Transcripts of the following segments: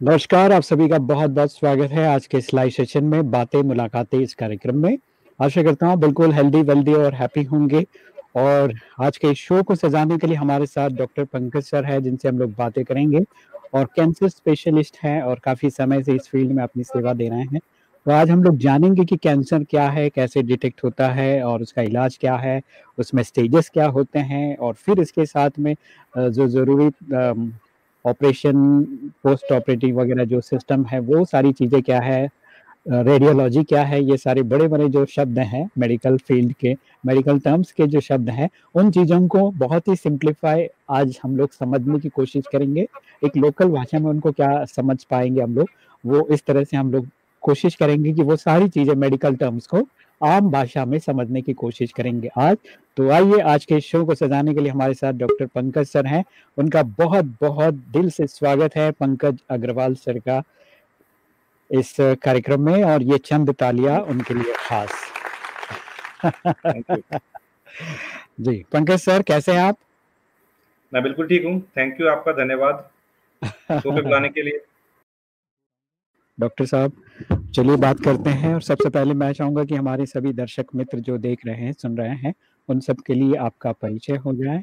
नमस्कार, आप सभी का बहुत बहुत स्वागत है आज के इस लाइव सेशन में, बातें, मुलाकातें इस कार्यक्रम में। आशा करता हूँ बिल्कुल हेल्दी वेल्दी और हैप्पी होंगे। और आज के इस शो को सजाने के लिए हमारे साथ डॉक्टर पंकज सर है, जिनसे हम लोग बातें करेंगे। और कैंसर स्पेशलिस्ट हैं और काफ़ी समय से इस फ़ील्ड में अपनी सेवा दे रहे हैं। तो आज हम लोग जानेंगे कि कैंसर क्या है, कैसे डिटेक्ट होता है और उसका इलाज क्या है, उसमें स्टेजेस क्या होते हैं। और फिर इसके साथ में जो ज़रूरी ऑपरेशन पोस्ट ऑपरेटिव वगैरह जो सिस्टम है, वो सारी चीज़ें क्या है? रेडियोलॉजी क्या है? ये सारे बड़े बड़े जो शब्द हैं मेडिकल फ़ील्ड के मेडिकल टर्म्स के जो शब्द हैं, उन चीज़ों को बहुत ही सिंप्लीफाई आज हम लोग समझने की कोशिश करेंगे। एक लोकल भाषा में उनको क्या समझ पाएँगे हम लोग? वो इस तरह से हम लोग कोशिश करेंगे कि वो सारी चीज़ें मेडिकल टर्म्स को आम भाषा में समझने की कोशिश करेंगे आज। तो आइए आज के शो को सजाने के लिए हमारे साथ डॉक्टर पंकज सर हैं। उनका बहुत बहुत दिल से स्वागत है पंकज अग्रवाल सर का इस कार्यक्रम में और ये चंद तालिया उनके लिए खास। जी पंकज सर कैसे हैं आप? मैं बिल्कुल ठीक हूँ। थैंक यू आपका धन्यवाद। शो बुलाने के लिए। डॉक्टर साहब चलिए बात करते हैं और सबसे पहले मैं चाहूँगा कि हमारे सभी दर्शक मित्र जो देख रहे हैं सुन रहे हैं उन सब के लिए आपका परिचय हो जाए।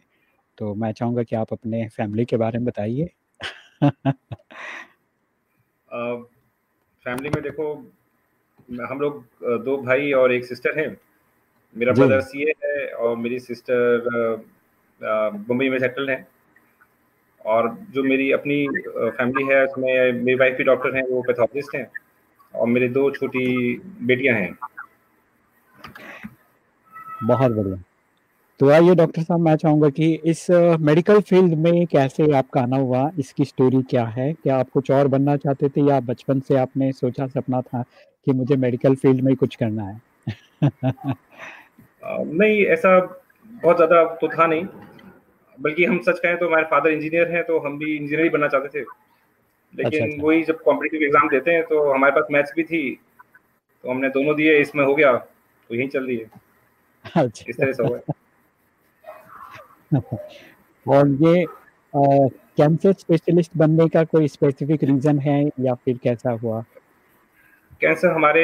तो मैं चाहूँगा कि आप अपने फैमिली के बारे में बताइए। फैमिली में देखो हम लोग दो भाई और एक सिस्टर हैं। मेरा ब्रदर सीए है और मेरी सिस्टर मुंबई में सेटल है। और जो मेरी अपनी फैमिली है उसमें मेरी वाइफ भी डॉक्टर हैं वो पैथोलॉजिस्ट हैं। और मेरे दो छोटी बेटियाँ हैं। बहुत बढ़िया। तो आइए डॉक्टर साहब मैं चाहूँगा कि इस मेडिकल फ़ील्ड में कैसे आपका आना हुआ इसकी स्टोरी क्या है? क्या आप कुछ और बनना चाहते थे या बचपन से आपने सोचा सपना था कि मुझे मेडिकल फ़ील्ड में कुछ करना है? नहीं ऐसा बहुत ज़्यादा तो था नहीं। बल्कि हम सच कहें तो हमारे फादर इंजीनियर हैं तो हम भी इंजीनियर ही बनना चाहते थे। लेकिन अच्छा, अच्छा। वही जब कॉम्पिटेटिव एग्ज़ाम देते हैं तो हमारे पास मैथ्स भी थी तो हमने दोनों दिए इसमें हो गया तो यही चल दिए अच्छा। इस तरह से हो और ये कैंसर स्पेशलिस्ट बनने का कोई स्पेसिफिक रीजन है या फिर कैसा हुआ कैंसर हमारे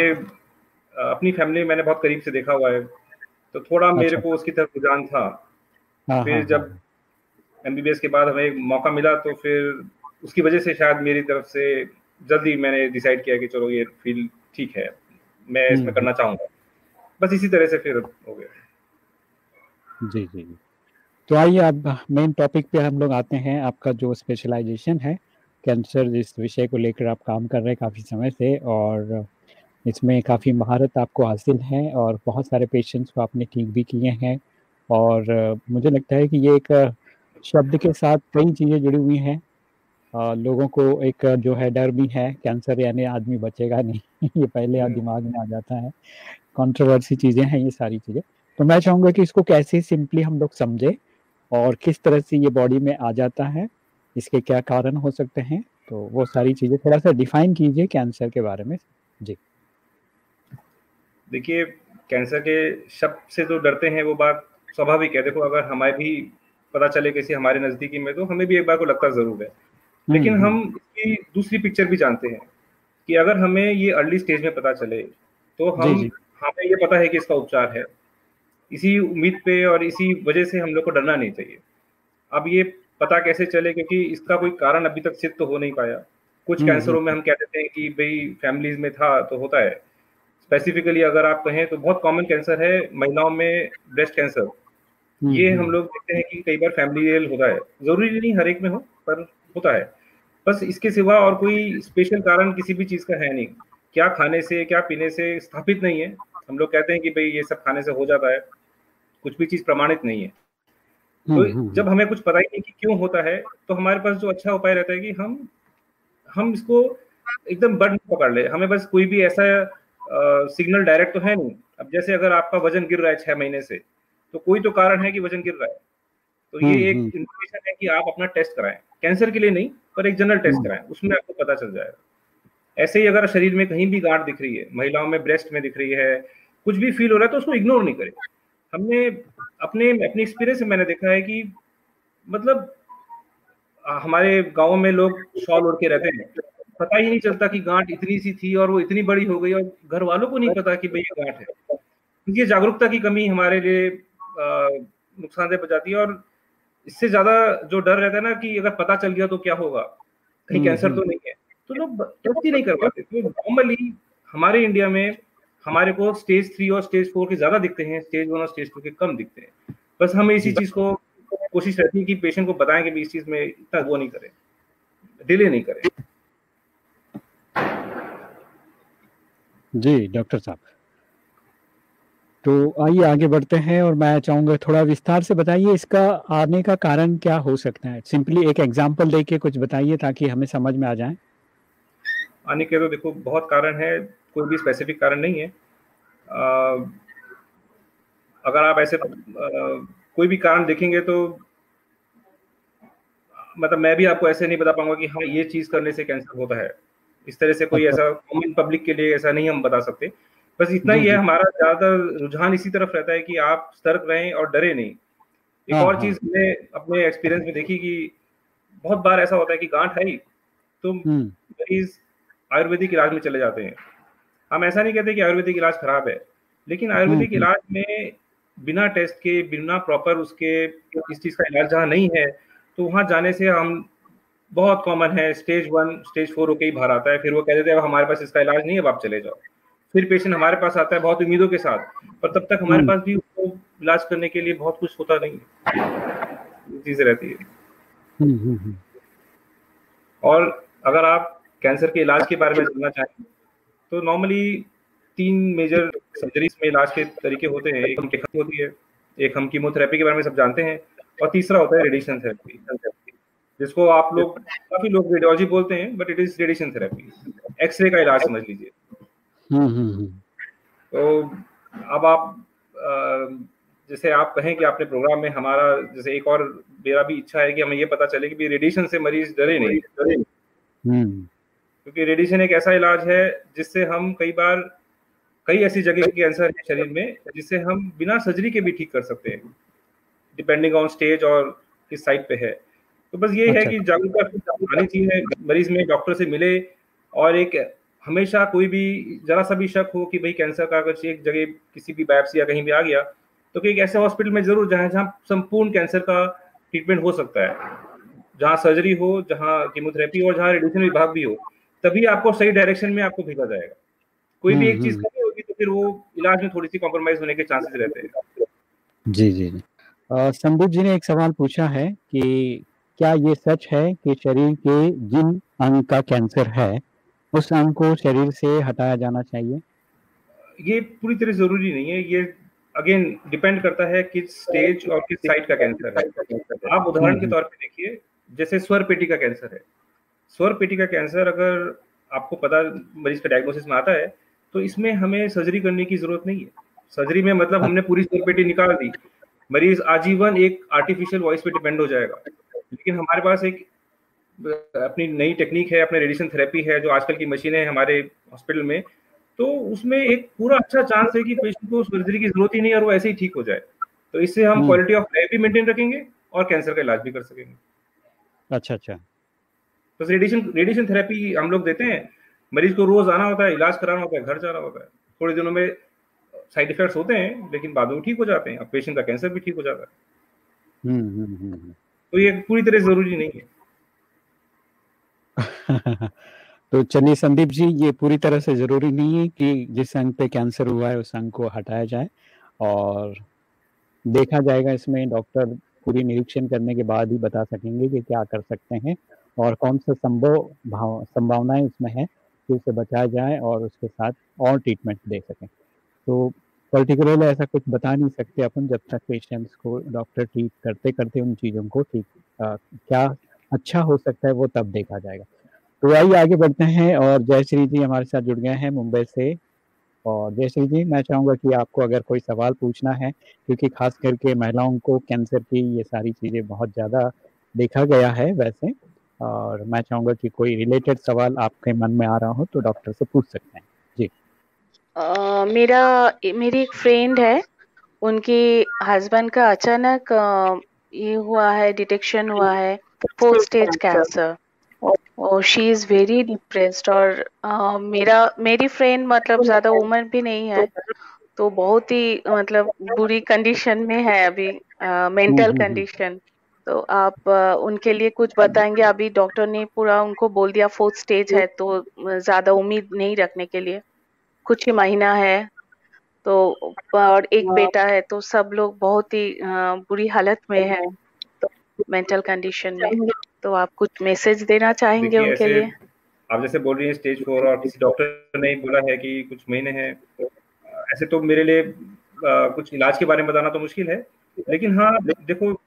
अपनी फैमिली मैंने बहुत करीब से देखा हुआ है तो थोड़ा अच्छा। मेरे को उसकी तरफ़ रुझान था हाँ, फिर हाँ, जब हाँ। एमबीबीएस के बाद हमें मौका मिला तो फिर उसकी वजह से शायद मेरी तरफ़ से जल्दी मैंने डिसाइड किया कि चलो ये फ़ील्ड ठीक है मैं इसमें हम्म। करना चाहूँगा। बस इसी तरह से फिर हो गया। जी जी जी। तो आइए अब मेन टॉपिक पे हम लोग आते हैं। आपका जो स्पेशलाइजेशन है कैंसर इस विषय को लेकर आप काम कर रहे हैं काफ़ी समय से और इसमें काफ़ी महारत आपको हासिल है और बहुत सारे पेशेंट्स को आपने ठीक भी किए हैं और मुझे लगता है कि ये एक शब्द के साथ कई चीज़ें जुड़ी हुई हैं। लोगों को एक जो है डर भी है कैंसर यानी आदमी बचेगा नहीं। ये पहले हम्म। दिमाग में आ जाता है। कंट्रोवर्सी चीज़ें हैं ये सारी चीज़ें। तो मैं चाहूँगा कि इसको कैसे सिंपली हम लोग समझे और किस तरह से ये बॉडी में आ जाता है इसके क्या कारण हो सकते हैं तो वो सारी चीज़ें थोड़ा सा डिफाइन कीजिए कैंसर के बारे में। जी। देखिए कैंसर के शब्द से जो डरते हैं वो बात स्वाभाविक है। देखो अगर हमें भी पता चले किसी हमारे नजदीकी में तो हमें भी एक बार को लगता ज़रूर है। लेकिन हम्म, हम इसकी दूसरी पिक्चर भी जानते हैं कि अगर हमें ये अर्ली स्टेज में पता चले तो हम जी। जी। हमें ये पता है कि इसका उपचार है। इसी उम्मीद पे और इसी वजह से हम लोग को डरना नहीं चाहिए। अब ये पता कैसे चले क्योंकि इसका कोई कारण अभी तक सिद्ध तो हो नहीं पाया। कुछ हम्म, कैंसरों हम्म। में हम कह देते हैं कि भाई फैमिलीज़ में था तो होता है। स्पेसिफिकली अगर आप कहें तो बहुत कॉमन कैंसर है महिलाओं में ब्रेस्ट कैंसर ये हम लोग देखते हैं कि कई बार फैमिली होता है। ज़रूरी नहीं हर एक में हो पर होता है। बस इसके सिवा और कोई स्पेशल कारण किसी भी चीज़ का है नहीं। क्या खाने से क्या पीने से स्थापित नहीं है। हम लोग कहते हैं कि भाई ये सब खाने से हो जाता है। कुछ भी चीज़ प्रमाणित नहीं है। तो हम्म, हम्म, जब हम्म। हमें कुछ पता ही नहीं कि क्यों होता है तो हमारे पास जो अच्छा उपाय रहता है कि हम हम इसको एकदम बड़ पकड़ ले। हमें बस कोई भी ऐसा सिग्नल डायरेक्ट तो है नहीं। अब जैसे अगर आपका वज़न गिर रहा है छह महीने से तो कोई तो कारण है कि वज़न गिर रहा है। तो ये एक इंफॉर्मेशन है कि आप अपना टेस्ट कराएँ। कैंसर के लिए नहीं पर एक जनरल टेस्ट कराएँ उसमें आपको पता चल जाएगा। ऐसे ही अगर शरीर में कहीं भी गांठ दिख रही है महिलाओं में ब्रेस्ट में दिख रही है कुछ भी फील हो रहा है तो उसको इग्नोर नहीं करें। हमने अपने अपनी एक्सपीरियंस से मैंने देखा है कि मतलब हमारे गाँव में लोग शॉल ओढ़ के रहते हैं। पता ही नहीं चलता कि गांठ इतनी सी थी और वो इतनी बड़ी हो गई और घर वालों को नहीं पता कि भाई ये गांठ है। क्योंकि जागरूकता की कमी हमारे लिए नुकसानदेह बचाती है और इससे ज़्यादा जो डर रहता है ना कि अगर पता चल गया तो क्या होगा? कहीं हम्म, कैंसर तो हम्म। नहीं है। तो लोग टेस्ट ही नहीं करवाते तो नॉर्मली हमारे इंडिया में हमारे को स्टेज थ्री और स्टेज फोर के ज़्यादा दिखते हैं स्टेज वन और स्टेज टू के कम दिखते हैं। बस हमें इसी चीज़ को कोशिश रहती है कि पेशेंट को बताएँ कि इस चीज़ में इतना वो नहीं करें डिले नहीं करें। जी डॉक्टर साहब। तो आइए आगे बढ़ते हैं और मैं चाहूँगा थोड़ा विस्तार से बताइए इसका आने का कारण क्या हो सकता है? सिंपली एक एग्जांपल देके कुछ बताइए ताकि हमें समझ में आ जाए। आने के तो देखो बहुत कारण है कोई भी स्पेसिफिक कारण नहीं है। आ, अगर आप ऐसे आ, कोई भी कारण देखेंगे तो मतलब मैं भी आपको ऐसे नहीं बता पाऊँगा कि हाँ ये चीज़ करने से कैंसर होता है। इस तरह से कोई अच्छा। ऐसा कॉमन पब्लिक के लिए ऐसा नहीं हम बता सकते। बस इतना ही है हमारा ज़्यादा रुझान इसी तरफ़ रहता है कि आप सतर्क रहें और डरे नहीं एक हाँ, और हाँ। चीज़ हमने अपने एक्सपीरियंस में देखी कि बहुत बार ऐसा होता है कि गांठ आई तो हम्म। मरीज़ आयुर्वेदिक इलाज में चले जाते हैं हम ऐसा नहीं कहते कि आयुर्वेदिक इलाज खराब है लेकिन आयुर्वेदिक हम्म, हम्म। इलाज में बिना टेस्ट के बिना प्रॉपर उसके इस चीज़ का इलाज जहाँ नहीं है तो वहाँ जाने से हम बहुत कॉमन है स्टेज वन स्टेज फोर होके ही बाहर आता है फिर वो कह देते हैं हमारे पास इसका इलाज नहीं है अब आप चले जाओ फिर पेशेंट हमारे पास आता है बहुत उम्मीदों के साथ पर तब तक हमारे हम्म। पास भी उसको इलाज करने के लिए बहुत कुछ होता नहीं है। चीज़ें रहती है। हम्म, हम्म, और अगर आप कैंसर के इलाज के बारे में जानना चाहें तो नॉर्मली तीन मेजर सर्जरीज में इलाज के तरीके होते हैं। एक हम होती है एक हम कीमोथेरेपी के बारे में सब जानते हैं और तीसरा होता है रेडिएशन थेरेपी जिसको आप लोग काफ़ी लोग रेडियोलॉजी बोलते हैं but it is radiation therapy x-ray का इलाज समझ लीजिए। तो अब आप जैसे आप कहें कि आपने प्रोग्राम में हमारा जैसे एक और मेरा भी इच्छा है कि हमें ये पता चले कि रेडिएशन से मरीज़ डरे नहीं। डरे क्योंकि रेडिएशन एक ऐसा इलाज है जिससे हम कई बार कई ऐसी जगह के कैंसर है शरीर में जिससे हम बिना सर्जरी के भी ठीक कर सकते हैं डिपेंडिंग ऑन स्टेज और किस साइड पे है। तो बस ये अच्छा। है कि जागरूकता आनी चाहिए मरीज़ में डॉक्टर से मिले और एक हमेशा कोई भी जरा सा भी शक हो कि भाई कैंसर का अगर एक जगह किसी भी बायोप्सी या कहीं भी आ गया तो एक ऐसे हॉस्पिटल में ज़रूर जाए जहाँ संपूर्ण कैंसर का ट्रीटमेंट हो सकता है। जहाँ सर्जरी हो जहाँ कीमोथेरेपी हो जहाँ रेडिएशन विभाग भी हो तभी आपको सही डायरेक्शन में आपको भेजा जाएगा। कोई भी एक हम्म, चीज़ हम्म। कमी होगी तो फिर वो इलाज में थोड़ी सी कॉम्प्रोमाइज होने के चांसेस रहते हैं। जी जी जी। संबुत जी ने एक सवाल पूछा है कि क्या ये सच है कि शरीर के जिन अंग का कैंसर है उस अंग को शरीर से हटाया जाना चाहिए। ये पूरी तरह ज़रूरी नहीं है। ये अगेन डिपेंड करता है किस स्टेज और किस साइड का कैंसर है। आप उदाहरण के तौर पे देखिए जैसे स्वर पेटी का कैंसर है। स्वर पेटी का कैंसर अगर आपको पता मरीज़ का डायग्नोसिस में आता है तो इसमें हमें सर्जरी करने की ज़रूरत नहीं है। सर्जरी में मतलब हमने पूरी स्वर पेटी निकाल दी। मरीज़ आजीवन एक आर्टिफिशियल वॉइस पे डिपेंड हो जाएगा। लेकिन हमारे पास एक अपनी नई टेक्निक है अपने रेडिएशन थेरेपी है जो आजकल की मशीनें हैं हमारे हॉस्पिटल में तो उसमें एक पूरा अच्छा चांस है कि पेशेंट को सर्जरी की ज़रूरत ही नहीं और वो ऐसे ही ठीक हो जाए। तो इससे हम क्वालिटी ऑफ़ लाइफ भी मेंटेन रखेंगे और कैंसर का इलाज भी कर सकेंगे। अच्छा अच्छा। तो रेडिएशन रेडिएशन थेरेपी हम लोग देते हैं मरीज़ को रोज आना होता है इलाज कराना होता है घर जाना होता है थोड़े दिनों में साइड इफेक्ट्स होते हैं लेकिन बाद में ठीक हो जाते हैं अब पेशेंट का कैंसर भी ठीक हो जाता है। हम्म, हम्म, हम्म, तो ये पूरी तरह ज़रूरी नहीं है। तो चलिए संदीप जी, ये पूरी तरह से ज़रूरी नहीं है कि जिस अंग पे कैंसर हुआ है, उस अंग को हटाया जाए और देखा जाएगा इसमें, डॉक्टर पूरी निरीक्षण करने के बाद ही बता सकेंगे कि क्या कर सकते हैं और कौन सा संभव भाव, संभावनाएँ उसमें है कि उसे बचाया जाए और उसके साथ और ट्रीटमेंट दे सकें। तो पर्टिकुलरली ऐसा कुछ बता नहीं सकते अपन जब तक पेशेंट्स को डॉक्टर ट्रीट करते करते उन चीज़ों को ठीक क्या अच्छा हो सकता है वो तब देखा जाएगा। तो आइए आगे बढ़ते हैं और जयश्री जी हमारे साथ जुड़ गए हैं मुंबई से। और जयश्री जी मैं चाहूँगा कि आपको अगर कोई सवाल पूछना है क्योंकि खास करके महिलाओं को कैंसर की ये सारी चीज़ें बहुत ज़्यादा देखा गया है वैसे और मैं चाहूँगा कि कोई रिलेटेड सवाल आपके मन में आ रहा हो तो डॉक्टर से पूछ सकते हैं। जी। uh, मेरा मेरी एक फ्रेंड है उनके हस्बैंड का अचानक ये हुआ है डिटेक्शन हुआ है। फोर स्टेज कैंसर और शी इज़ वेरी डिप्रेस्ड और uh, मेरा मेरी फ्रेंड मतलब ज़्यादा उम्र भी नहीं है तो बहुत ही मतलब बुरी कंडीशन में है अभी मेंटल uh, कंडीशन तो आप uh, उनके लिए कुछ बताएँगे? अभी डॉक्टर ने पूरा उनको बोल दिया फोर्थ स्टेज है तो ज़्यादा उम्मीद नहीं रखने के लिए। कुछ ही महीना है तो और एक बेटा है तो सब लोग बहुत ही बुरी हालत में है। तो मेंटल कंडीशन में तो आप कुछ मैसेज देना चाहेंगे उनके लिए? आप जैसे बोल रही हैं स्टेज फोर और किसी डॉक्टर ने बोला है कि कुछ महीने हैं ऐसे तो मेरे लिए आ, कुछ इलाज के बारे में बताना तो मुश्किल है लेकिन हाँ देखो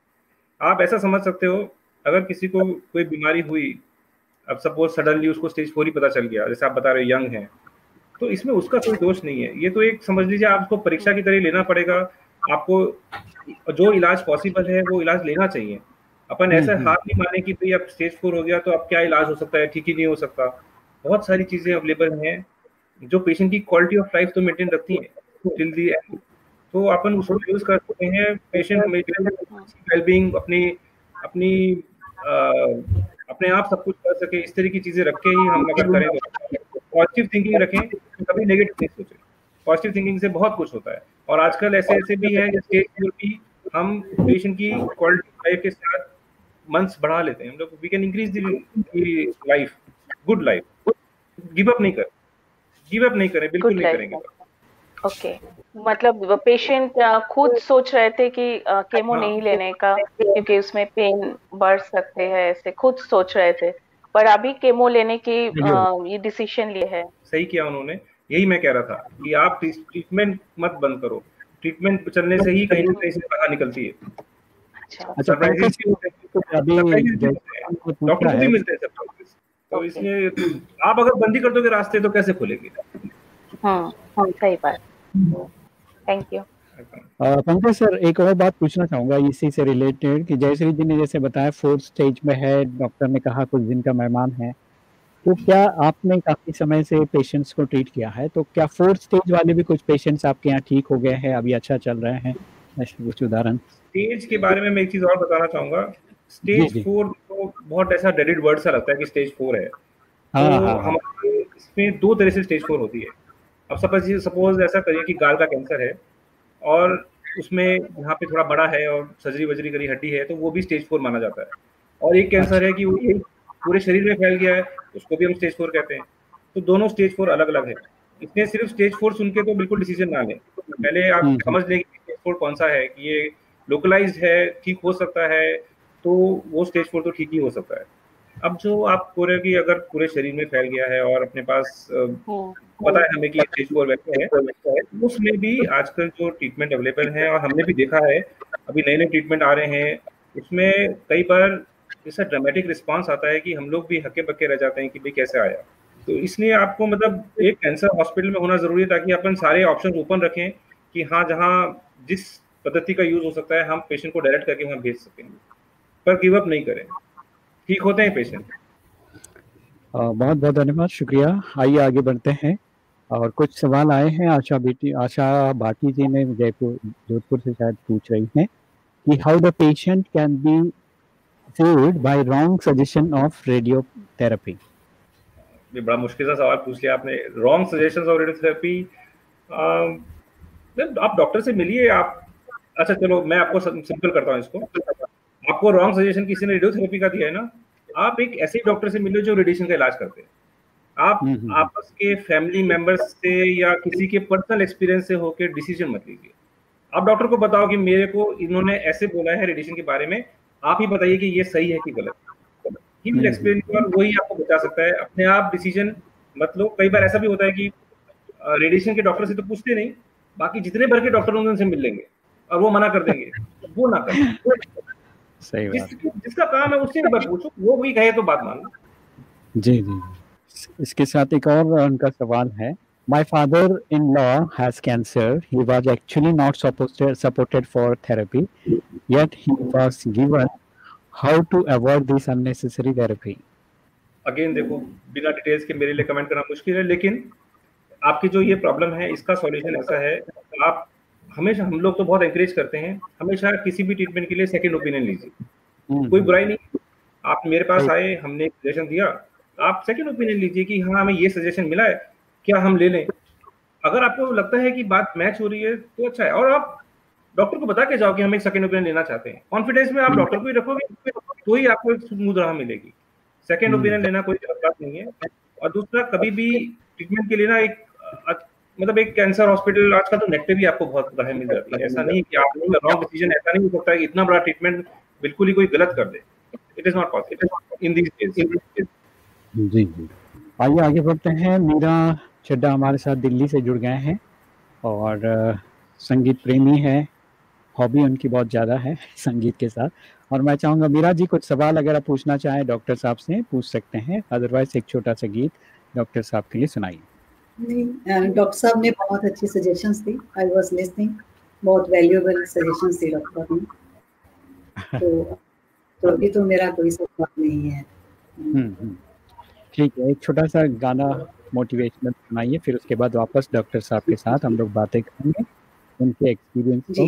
आप ऐसा समझ सकते हो अगर किसी को कोई बीमारी हुई अब सपोज़ सडनली उसको स्टेज फोर ही पता चल गया जैसे आप बता रहे हो यंग है तो इसमें उसका कोई दोष नहीं है ये तो एक समझ लीजिए आपको परीक्षा की तरह लेना पड़ेगा आपको जो इलाज पॉसिबल है वो इलाज लेना चाहिए। अपन ऐसा हम्म, हम्म। हाथ नहीं माने कि भाई अब स्टेज फोर हो गया तो अब क्या इलाज हो सकता है? ठीक ही नहीं हो सकता। बहुत सारी चीज़ें अवेलेबल हैं जो पेशेंट की क्वालिटी ऑफ़ लाइफ तो मेंटेन रखती है टिल दी तो अपन उसको यूज़ कर सकते हैं। पेशेंट वेलबींग अपनी अपनी आ, अपने आप सब कुछ कर सके। इस तरह की चीज़ें रख के ही हम अगर करें तो। पॉजिटिव थिंकिंग रखें तो कभी नेगेटिव नहीं सोचें। पॉजिटिव थिंकिंग से बहुत कुछ होता है। और आजकल ऐसे ऐसे भी है स्टेज भी हम पेशेंट की क्वालिटी लाइफ के साथ मंथ्स बढ़ा लेते हैं। हम लोग we can increase the life good life give up नहीं कर। गिव अप नहीं करें बिल्कुल नहीं करेंगे। Okay okay. मतलब पेशेंट खुद सोच रहे थे कि केमो हाँ। नहीं लेने का क्योंकि उसमें पेन बढ़ सकते हैं ऐसे खुद सोच रहे थे। पर अभी केमो लेने की ये डिसीज़न लिए है। सही किया उन्होंने। यही मैं कह रहा था कि आप ट्रीटमेंट मत बंद करो। ट्रीटमेंट चलने से ही कहीं ना कहीं से बाहर निकलती है। अच्छा। डॉक्टर को भी मिलते हैं सब तो इसलिए आप अगर बंदी कर दोगे रास्ते तो कैसे खुलेगी? हाँ हाँ सही बात। थैंक यू पंकज सर एक और बात पूछना चाहूँगा इसी से रिलेटेड कि जयश्री जी ने जैसे बताया फोर्थ स्टेज में है डॉक्टर ने कहा कुछ दिन का मेहमान है। तो क्या आपने काफ़ी समय से पेशेंट्स को ट्रीट किया है? तो क्या फोर्थ स्टेज वाले भी कुछ पेशेंट्स आपके यहाँ ठीक हो गए हैं अभी अच्छा चल रहे हैं? कुछ उदाहरण। स्टेज के बारे में मैं एक चीज़ और बताना चाहूँगा। स्टेज फोर तो बहुत ऐसा डेडिड वर्ड सा लगता है कि स्टेज फोर है। हाँ, तो हाँ। हमारे इसमें दो तरह से स्टेज फोर होती है। अब सपोज़ सपोज़ ऐसा करिए कि गाल का कैंसर है और उसमें यहाँ पे थोड़ा बड़ा है और सर्जरी वजरी करी हड्डी है तो वो भी स्टेज फोर माना जाता है। और एक कैंसर है कि वो पूरे शरीर में फैल गया है उसको भी हम स्टेज फोर कहते हैं। तो दोनों स्टेज फोर अलग अलग है। इसमें सिर्फ़ स्टेज फोर सुन के तो बिल्कुल डिसीज़न ना लें। पहले आप हम्म। समझ लें कि स्टेज फोर कौन सा है कि ये लोकलाइज है ठीक हो सकता है तो वो स्टेज फोर तो ठीक ही हो सकता है अब जो आप पूरे की अगर पूरे शरीर में फैल गया है और अपने पास। पता है हमें कि स्टेज फोर वैक्टर है उसमें भी आजकल जो ट्रीटमेंट अवेलेबल है और हमने भी देखा है अभी नए नए ट्रीटमेंट आ रहे हैं उसमें कई बार ऐसा ड्रामेटिक रिस्पॉन्स आता है कि हम लोग भी हके बक्के रह जाते हैं कि भाई कैसे आया तो इसलिए आपको मतलब एक कैंसर हॉस्पिटल में होना ज़रूरी है ताकि अपन सारे ऑप्शन ओपन रखें कि हाँ जहाँ जिस पद्धति का यूज़ हो सकता है हम पेशेंट को डायरेक्ट करके वहाँ भेज सकेंगे पर गिव अप नहीं करें। ठीक होते हैं पेशेंट बहुत बहुत धन्यवाद शुक्रिया। आइए आगे बढ़ते हैं। और कुछ सवाल आए हैं आशा बेटी आशा बाटी जी ने जयपुर जोधपुर से शायद पूछ रही हैं कि how the patient can be saved by wrong suggestion of radiotherapy ये बड़ा मुश्किल सा सवाल पूछ लिया आपने। रॉन्ग सजेशंस ऑफ़ रेडियोथेरेपी आप डॉक्टर से मिलिए आप अच्छा चलो मैं आपको सिंपल करता हूँ इसको। आपको रॉन्ग सजेशन किसी ने रेडियोथेरेपी का दिया है ना आप एक ऐसे डॉक्टर से मिलो जो रेडिएशन का इलाज करते। हैं आप हम्म, हम्म। आपस के फैमिली मेंबर्स से या किसी के पर्सनल एक्सपीरियंस से होकर डिसीज़न मत लीजिए। आप डॉक्टर को बताओ कि मेरे को इन्होंने ऐसे बोला है रेडिएशन के बारे में आप ही बताइए कि ये सही है कि गलत ही। विल एक्सप्लेन और वही आपको बचा सकता है। अपने आप डिसीज़न मतलब कई बार ऐसा भी होता है कि रेडिएशन के डॉक्टर से तो पूछते नहीं। बाकी जितने भर के डॉक्टर होंगे उनसे मिल लेंगे। और वो मना कर देंगे। वो ना कर। सही बात। जिस, जिसका काम है उससे बस पूछो वो वही कहे तो बात मान जी जी इसके साथ एक और उनका सवाल है। My father-in-law has cancer. He was actually not supported supported for therapy, yet he was given how to avoid this unnecessary therapy. Again देखो बिना डिटेल्स के मेरे लिए कमेंट करना मुश्किल है लेकिन आपकी जो ये प्रॉब्लम है इसका सॉल्यूशन ऐसा है आप हमेशा हम लोग तो बहुत एंकरेज करते हैं। हमेशा किसी भी ट्रीटमेंट के लिए सेकंड ओपिनियन लीजिए। हम्म। कोई बुराई नहीं। आप मेरे पास आए हमने सजेशन दिया आप सेकंड ओपिनियन लीजिए कि हाँ हमें ये सजेशन मिला है क्या हम ले लें? अगर आपको लगता है कि बात मैच हो रही है तो अच्छा है। और आप डॉक्टर को बता के जाओ कि हम एक सेकेंड ओपिनियन लेना चाहते हैं। कॉन्फिडेंस में आप डॉक्टर को ही रखोगे तो ही आपको एक स्मूथ राह मिलेगी। सेकेंड ओपिनियन लेना कोई बात नहीं है। और दूसरा कभी भी ट्रीटमेंट के लिए ना एक मतलब एक कैंसर हॉस्पिटल आज का तो नेट पे भी आपको बहुत राह मिल जाती है। ऐसा नहीं कि आप रॉन्ग डिसीज़न ऐसा नहीं हो सकता है कि इतना बड़ा ट्रीटमेंट बिल्कुल ही कोई गलत कर दे। It is not possible in this case जी जी। आइए, आगे बढ़ते हैं। मीरा चड्डा हमारे साथ दिल्ली से जुड़ गए हैं और संगीत प्रेमी है। हॉबी उनकी बहुत ज़्यादा है संगीत के साथ। और मैं चाहूँगा, मीरा जी, कुछ सवाल अगर आप पूछना चाहें, डॉक्टर साहब से पूछ सकते हैं। अदरवाइज़ एक छोटा सा गीत डॉक्टर साहब के लिए सुनाइए। नहीं डॉक्टर साहब ने बहुत अच्छी सजेशंस दी। आई वाज लिसनिंग बहुत वैल्यूएबल सजेशंस दी डॉक्टर ने। तो तो अभी तो मेरा कोई सवाल नहीं है। हम्म, हम्म। ठीक है एक छोटा सा गाना मोटिवेशनल सुनाइए फिर उसके बाद वापस डॉक्टर साहब के साथ हम लोग बातें करेंगे उनके एक्सपीरियंस को।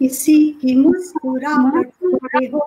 किसी की मुस्कुराहट हो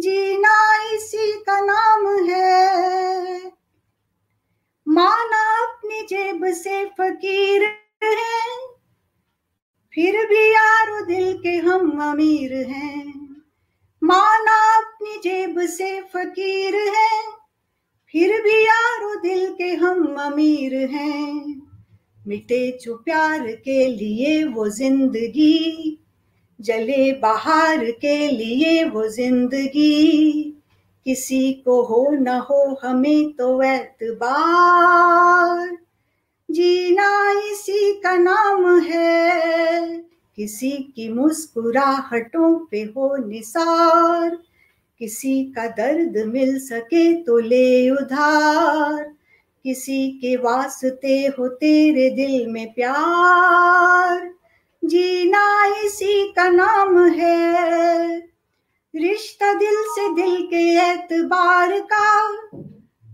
जीना इसी का नाम है। माना अपनी जेब से फकीर है, फिर भी यारो दिल के हम अमीर हैं। माना अपनी जेब से फकीर है, फिर भी यारो दिल के हम अमीर हैं। मिटे जो प्यार के लिए वो ज़िंदगी जले बाहर के लिए वो ज़िंदगी। किसी को हो न हो हमें तो एतबार। जीना इसी का नाम है, किसी की मुस्कुराहटों पे हो निसार। किसी का दर्द मिल सके तो ले उधार। किसी के वास्ते हो तेरे दिल में प्यार। जीना इसी का नाम है। रिश्ता दिल से दिल के एतबार का,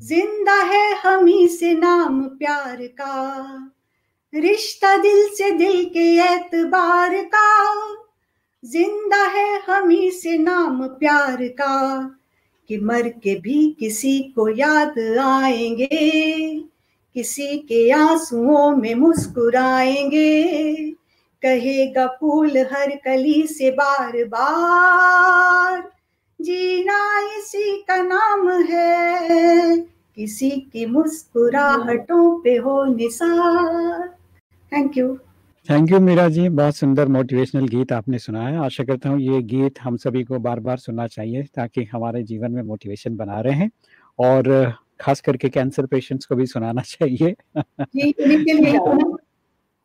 ज़िंदा है हम ही से नाम प्यार का। रिश्ता दिल से दिल के एतबार का, ज़िंदा है हम ही से नाम प्यार का, कि मर के भी किसी को याद आएँगे, किसी के आंसुओं में मुस्कुराएँगे। कहेगा फूल हर कली से बार बार। जीना इसी का नाम है किसी की मुस्कुराहटों पे हो Nisar. Thank you thank you Meera ji बहुत सुंदर मोटिवेशनल गीत आपने सुनाया। आशा करता हूँ ये गीत हम सभी को बार बार सुनना चाहिए ताकि हमारे जीवन में मोटिवेशन बना रहे हैं और खास करके कैंसर पेशेंट्स को भी सुनाना चाहिए।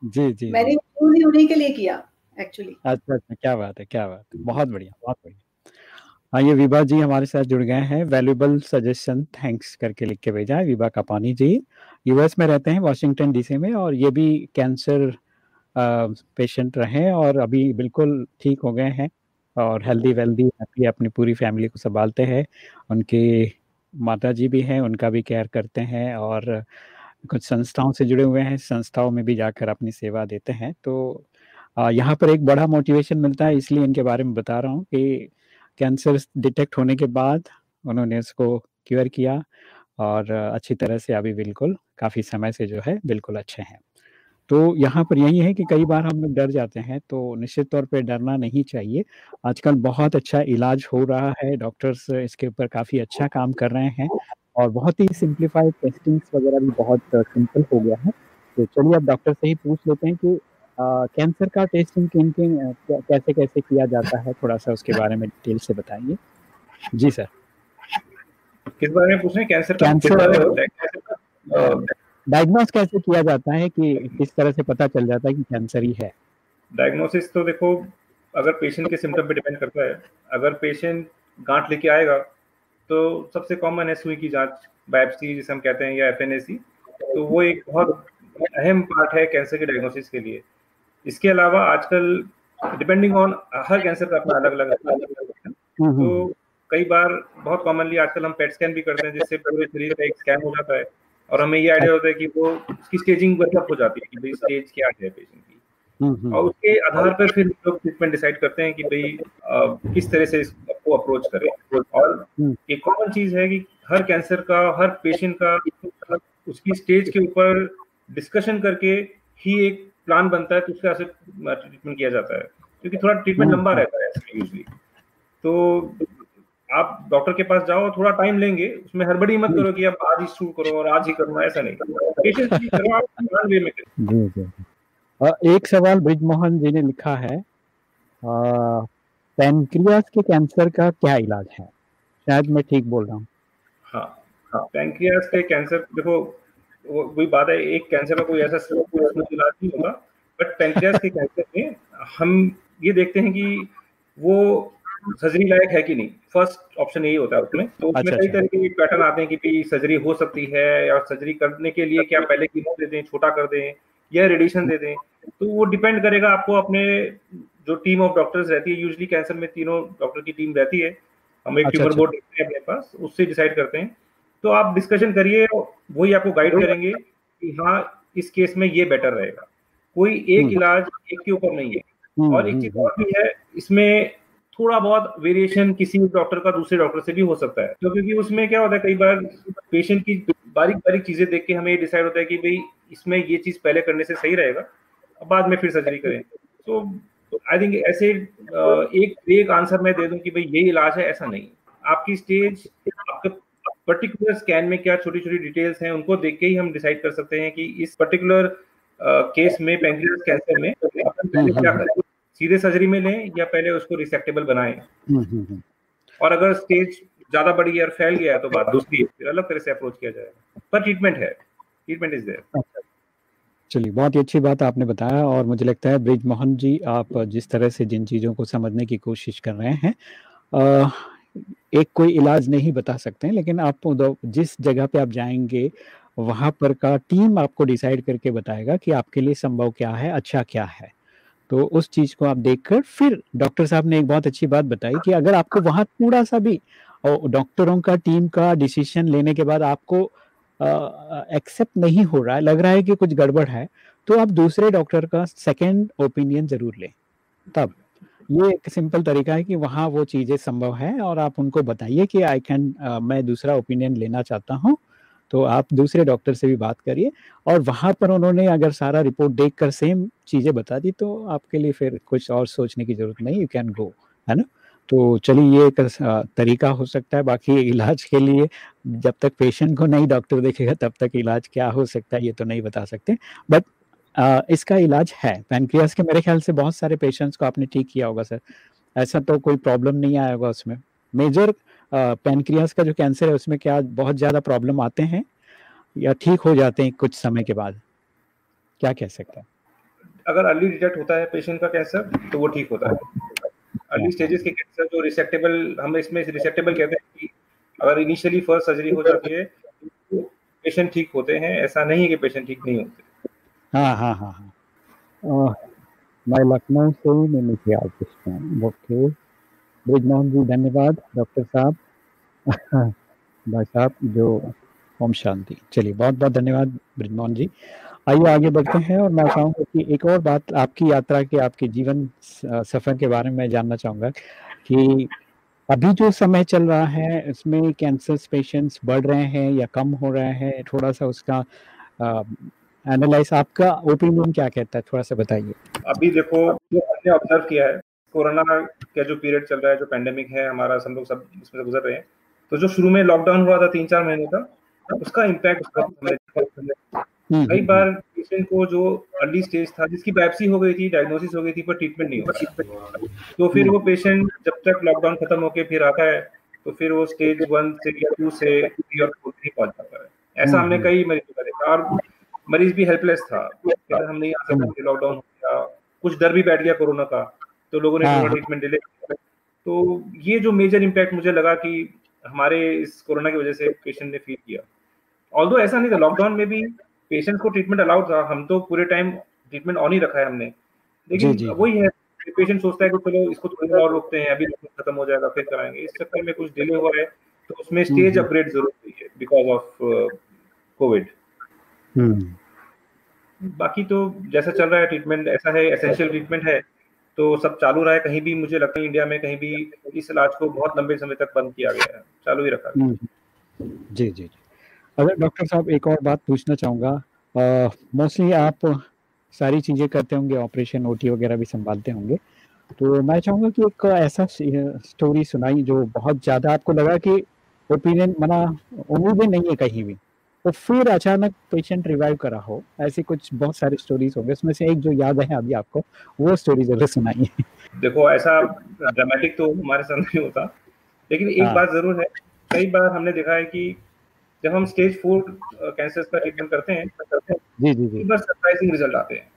जी जी मैंने उन्हीं के लिए किया एक्चुअली अच्छा अच्छा क्या बात है क्या बात है। बहुत बढ़िया बहुत बढ़िया। आइए विभा जी हमारे साथ जुड़ गए हैं। वैल्यूबल सजेशन थैंक्स करके लिख के भेजा है विभा कपानी जी। यूएस में रहते हैं वॉशिंगटन डीसी में और ये भी कैंसर पेशेंट रहे और अभी बिल्कुल ठीक हो गए हैं और हेल्दी वेल्दी हैप्पी अपनी पूरी फैमिली को संभालते हैं। उनके माता जी भी हैं उनका भी केयर करते हैं और कुछ संस्थाओं से जुड़े हुए हैं, संस्थाओं में भी जाकर अपनी सेवा देते हैं। तो यहाँ पर एक बड़ा मोटिवेशन मिलता है, इसलिए इनके बारे में बता रहा हूँ कि कैंसर डिटेक्ट होने के बाद उन्होंने उसको क्योर किया और अच्छी तरह से अभी बिल्कुल काफ़ी समय से जो है बिल्कुल अच्छे हैं। तो यहाँ पर यही है कि कई बार हम लोग डर जाते हैं तो निश्चित तौर पे डरना नहीं चाहिए। आजकल बहुत अच्छा इलाज हो रहा है, डॉक्टर्स इसके ऊपर काफ़ी अच्छा काम कर रहे हैं। और बहुत ही सिंप्लीफाइड टेस्टिंग्स वगैरह भी बहुत सिंपल हो गया है। तो चलिए अब डॉक्टर से ही पूछ लेते हैं कि कैंसर का टेस्टिंग किन किन कैसे कैसे किया जाता है? थोड़ा सा उसके बारे में डिटेल से बताइए। जी सर किस बारे में पूछ रहे हैं? कैंसर कैंसर डायग्नोस कैसे किया जाता है कि किस तरह से पता चल जाता है कि कैंसर ही है? डायग्नोसिस तो देखो अगर पेशेंट के सिम्टम पे डिपेंड करता है अगर पेशेंट गांठ लेके आएगा तो सबसे कॉमन है सुई की जाँच बायोप्सी जिसे हम कहते हैं या एफएनएसी तो वो एक बहुत अहम पार्ट है कैंसर के डायग्नोसिस के लिए। इसके अलावा आजकल डिपेंडिंग ऑन हर कैंसर का अपना अलग अलग हम्म, हम्म। तो कई बार बहुत कॉमनली आजकल हम पेट स्कैन भी करते हैं जिससे पूरे शरीर का एक स्कैन हो जाता है। और हमें ये आइडिया होता है कि वो उसकी स्टेजिंग मतलब हो जाती है कि भाई स्टेज क्या है पेशेंट की। और उसके आधार पर फिर लोग ट्रीटमेंट डिसाइड करते हैं कि भाई किस तरह से इसको अप्रोच करें। और एक कॉमन चीज़ है कि हर कैंसर का हर पेशेंट का उसकी स्टेज के ऊपर डिस्कशन करके ही एक प्लान बनता है तो उसके से ट्रीटमेंट किया जाता है। क्योंकि थोड़ा ट्रीटमेंट लंबा रहता है यूजली तो आप डॉक्टर के पास जाओ थोड़ा टाइम लेंगे उसमें हड़बड़ी मत करो कि आप आज ही शुरू करो और आज ही करो ऐसा नहीं। जी जी। एक सवाल ब्रिजमोहन जी ने लिखा है पैनक्रियास के कैंसर का क्या इलाज है? शायद मैं ठीक बोल रहा हूँ। हाँ हाँ पैनक्रियास के कैंसर देखो वही बात है एक कैंसर का कोई ऐसा इलाज नहीं होगा बट पेंक्रियास के कैंसर में हम ये देखते हैं कि वो सर्जरी लायक है कि नहीं? फ़र्स्ट ऑप्शन यही होता है उसमें। तो उसमें अच्छा, कई अच्छा। तरह के पैटर्न आते हैं कि सर्जरी हो सकती है या सर्जरी करने के लिए क्या पहले कीमो दे दें छोटा कर दें या रेडिएशन दे दें तो वो डिपेंड करेगा आपको अपने जो टीम ऑफ़ डॉक्टर्स रहती है यूजली कैंसर में तीनों डॉक्टर की टीम रहती है। हम एक ट्यूमर बोर्ड रखते हैं अपने पास उससे डिसाइड करते हैं। तो आप डिस्कशन करिए वही आपको गाइड करेंगे कि हाँ इस केस में ये बेटर रहेगा। कोई एक हम्म। इलाज एक के ऊपर नहीं है। हम्म, और एक हम्म, चीज़ और भी है इसमें थोड़ा बहुत वेरिएशन किसी डॉक्टर का दूसरे डॉक्टर से भी हो सकता है। तो क्योंकि उसमें क्या होता है कई बार पेशेंट की बारीक बारीक चीज़ें देख के हमें ये डिसाइड होता है कि भाई इसमें ये चीज़ पहले करने से सही रहेगा बाद में फिर सर्जरी करें। तो आई थिंक ऐसे एक एक आंसर मैं दे दूँ कि भाई ये इलाज है ऐसा नहीं। आपकी स्टेज आपके पर्टिकुलर स्कैन में क्या छोटी छोटी डिटेल्स हैं उनको देख के ही हम डिसाइड कर सकते हैं कि इस पर्टिकुलर केस में पेंक्रियास कैंसर में पहले क्या करें? सीधे सर्जरी में लें या पहले उसको रिसेक्टेबल बनाएँ? और अगर स्टेज ज़्यादा बड़ी है और फैल गया है तो बात दूसरी है फिर अलग तरह से अप्रोच किया जाएगा। पर ट्रीटमेंट है ट्रीटमेंट इज़ देयर चलिए बहुत ही अच्छी बात आपने बताया और मुझे लगता है ब्रिज मोहन जी आप जिस तरह से जिन चीज़ों को समझने की कोशिश कर रहे हैं आ, एक कोई इलाज नहीं बता सकते हैं लेकिन आप जिस जगह पे आप जाएँगे वहाँ पर का टीम आपको डिसाइड करके बताएगा कि आपके लिए संभव क्या है अच्छा क्या है। तो उस चीज़ को आप देखकर फिर डॉक्टर साहब ने एक बहुत अच्छी बात बताई कि अगर आपको वहाँ थोड़ा सा भी डॉक्टरों का, टीम का डिसीज़न लेने के बाद आपको एक्सेप्ट नहीं हो रहा है, लग रहा है कि कुछ गड़बड़ है तो आप दूसरे डॉक्टर का सेकेंड ओपिनियन ज़रूर लें। तब, ये एक सिंपल तरीका है कि वहाँ वो चीज़ें संभव है और आप उनको बताइए कि आई कैन मैं दूसरा ओपिनियन लेना चाहता हूँ तो आप दूसरे डॉक्टर से भी बात करिए। और वहाँ पर उन्होंने अगर सारा रिपोर्ट देख कर सेम चीज़ें बता दी तो आपके लिए फिर कुछ और सोचने की ज़रूरत नहीं यू कैन गो है ना? तो चलिए ये एक तरीका हो सकता है बाकी इलाज के लिए। जब तक पेशेंट को नहीं डॉक्टर देखेगा, तब तक इलाज क्या हो सकता है ये तो नहीं बता सकते। बट इसका इलाज है। पैनक्रियास के मेरे ख्याल से बहुत सारे पेशेंट्स को आपने ठीक किया होगा, सर। ऐसा तो कोई प्रॉब्लम नहीं आया होगा उसमें। मेजर पैनक्रियास का जो कैंसर है, उसमें क्या बहुत ज़्यादा प्रॉब्लम आते हैं? या ठीक हो जाते हैं कुछ समय के बाद? क्या कह सकते हैं? अगर अर्ली डिटेक्ट होता है पेशेंट का कैंसर तो वो ठीक होता है। अर्ली स्टेजेस के कैंसर जो रिसेक्टेबल हम इसमें रिसेक्टेबल कहते हैं कि अगर इनिशियली फ़र्स्ट सर्जरी हो जाती है तो पेशेंट ठीक होते हैं ऐसा नहीं है कि पेशेंट ठीक नहीं होते। हाँ हाँ हाँ हाँ। मैं लखनऊ से हूँ ओके ब्रिजमोहन जी धन्यवाद। डॉक्टर साहब भाई साहब जो ओम शांति। चलिए बहुत बहुत धन्यवाद ब्रिजमोहन जी। आइए, आगे बढ़ते हैं और मैं चाहूँगा कि एक और बात आपकी यात्रा के, आपके जीवन सफ़र के बारे में जानना चाहूँगा कि अभी जो समय चल रहा है, इसमें कैंसर पेशेंट्स बढ़ रहे हैं या कम हो रहे हैं? थोड़ा सा उसका एनालाइज आपका ओपिनियन क्या कहता है? थोड़ा सा बताइए। अभी देखो, जो हमने ऑब्ज़र्व किया है, कोरोना का जो पीरियड चल रहा है, जो पेंडेमिक है, हमारा हम लोग सब इसमें से गुजर रहे हैं तो जो शुरू में लॉकडाउन हुआ था तीन चार महीने का, उसका इम्पैक्ट कई हम्म, बार पेशेंट को जो अर्ली स्टेज था जिसकी बायोप्सी हो गई थी डायग्नोसिस हो गई थी पर ट्रीटमेंट नहीं हुआ। तो फिर वो पेशेंट जब तक लॉकडाउन खत्म होके फिर आता है तो फिर वो स्टेज वन से या टू से थ्री और फोर नहीं पहुँच जाता है। ऐसा हमने हम्म, कई मरीजों का देखा और मरीज़ भी हेल्पलेस था। हम नहीं आ सकते लॉकडाउन हो गया कुछ डर भी बैठ गया कोरोना का तो लोगों ने ट्रीटमेंट हाँ। डिले तो ये जो मेजर इम्पैक्ट मुझे लगा कि हमारे इस कोरोना की वजह से पेशेंट ने फील किया। ऑल्दो ऐसा नहीं था लॉकडाउन में भी पेशेंट को ट्रीटमेंट अलाउड था। हम तो पूरे टाइम ट्रीटमेंट ऑन ही रखा है हमने। लेकिन वही है पेशेंट सोचता है कि चलो इसको थोड़ी और रोकते हैं अभी खत्म हो जाएगा फिर कराएँगे। इस चक्कर में कुछ डिले हुआ है तो उसमें स्टेज अपग्रेड ज़रूर हुई है बिकॉज़ ऑफ़ कोविड बाकी तो जैसा चल रहा है ट्रीटमेंट ऐसा है एसेंशियल ट्रीटमेंट है तो सब चालू रहा है। कहीं भी मुझे लगता है इंडिया में कहीं भी इस इलाज को बहुत लंबे समय तक बंद किया गया है। चालू ही रखा हम्म, जी जी जी। अगर डॉक्टर साहब एक और बात पूछना चाहूँगा मोस्टली आप सारी चीज़ें करते होंगे ऑपरेशन ओटी वगैरह भी संभालते होंगे। तो मैं चाहूँगा कि एक ऐसा स्टोरी सुनाई जो बहुत ज़्यादा आपको लगा कि ओपिनियन मना उम्मीदें नहीं है कहीं भी तो फिर अचानक पेशेंट रिवाइव करा हो। ऐसी कुछ बहुत सारी स्टोरीज होंगे उसमें से एक जो याद है अभी आपको वो स्टोरी ज़रूर सुनाइए। देखो ऐसा ड्रामेटिक तो हमारे साथ नहीं होता लेकिन एक हाँ। बात ज़रूर है कई बार हमने देखा है कि जब हम स्टेज फोर कैंसर का ट्रीटमेंट करते हैं करते हैं जी जी सरप्राइजिंग रिज़ल्ट आते हैं।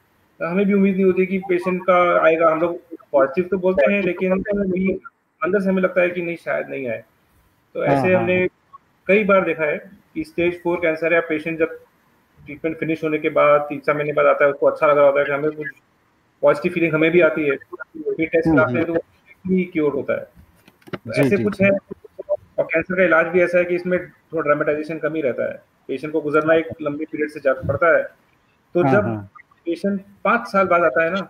तो हमें भी उम्मीद नहीं होती कि पेशेंट का आएगा। हम लोग पॉजिटिव तो बोलते हैं लेकिन अंदर से हमें लगता है कि नहीं शायद नहीं आए। तो हाँ, ऐसे हाँ, हमने कई बार देखा है कि स्टेज फोर कैंसर या पेशेंट जब ट्रीटमेंट फिनिश होने के बाद तीन चार महीने बाद आता है उसको अच्छा लग रहा होता है कि हमें कुछ पॉजिटिव फीलिंग हमें भी आती है। फिर टेस्ट कराते हैं हम्म। तो क्योर होता है। ऐसे कुछ है और कैंसर का इलाज भी ऐसा है कि इसमें थोड़ा ड्रामेटाइजेशन कम ही रहता है। पेशेंट को गुजरना एक लंबी पीरियड से जाना पड़ता है। तो हाँ, जब पेशेंट हाँ। पाँच साल बाद आता है ना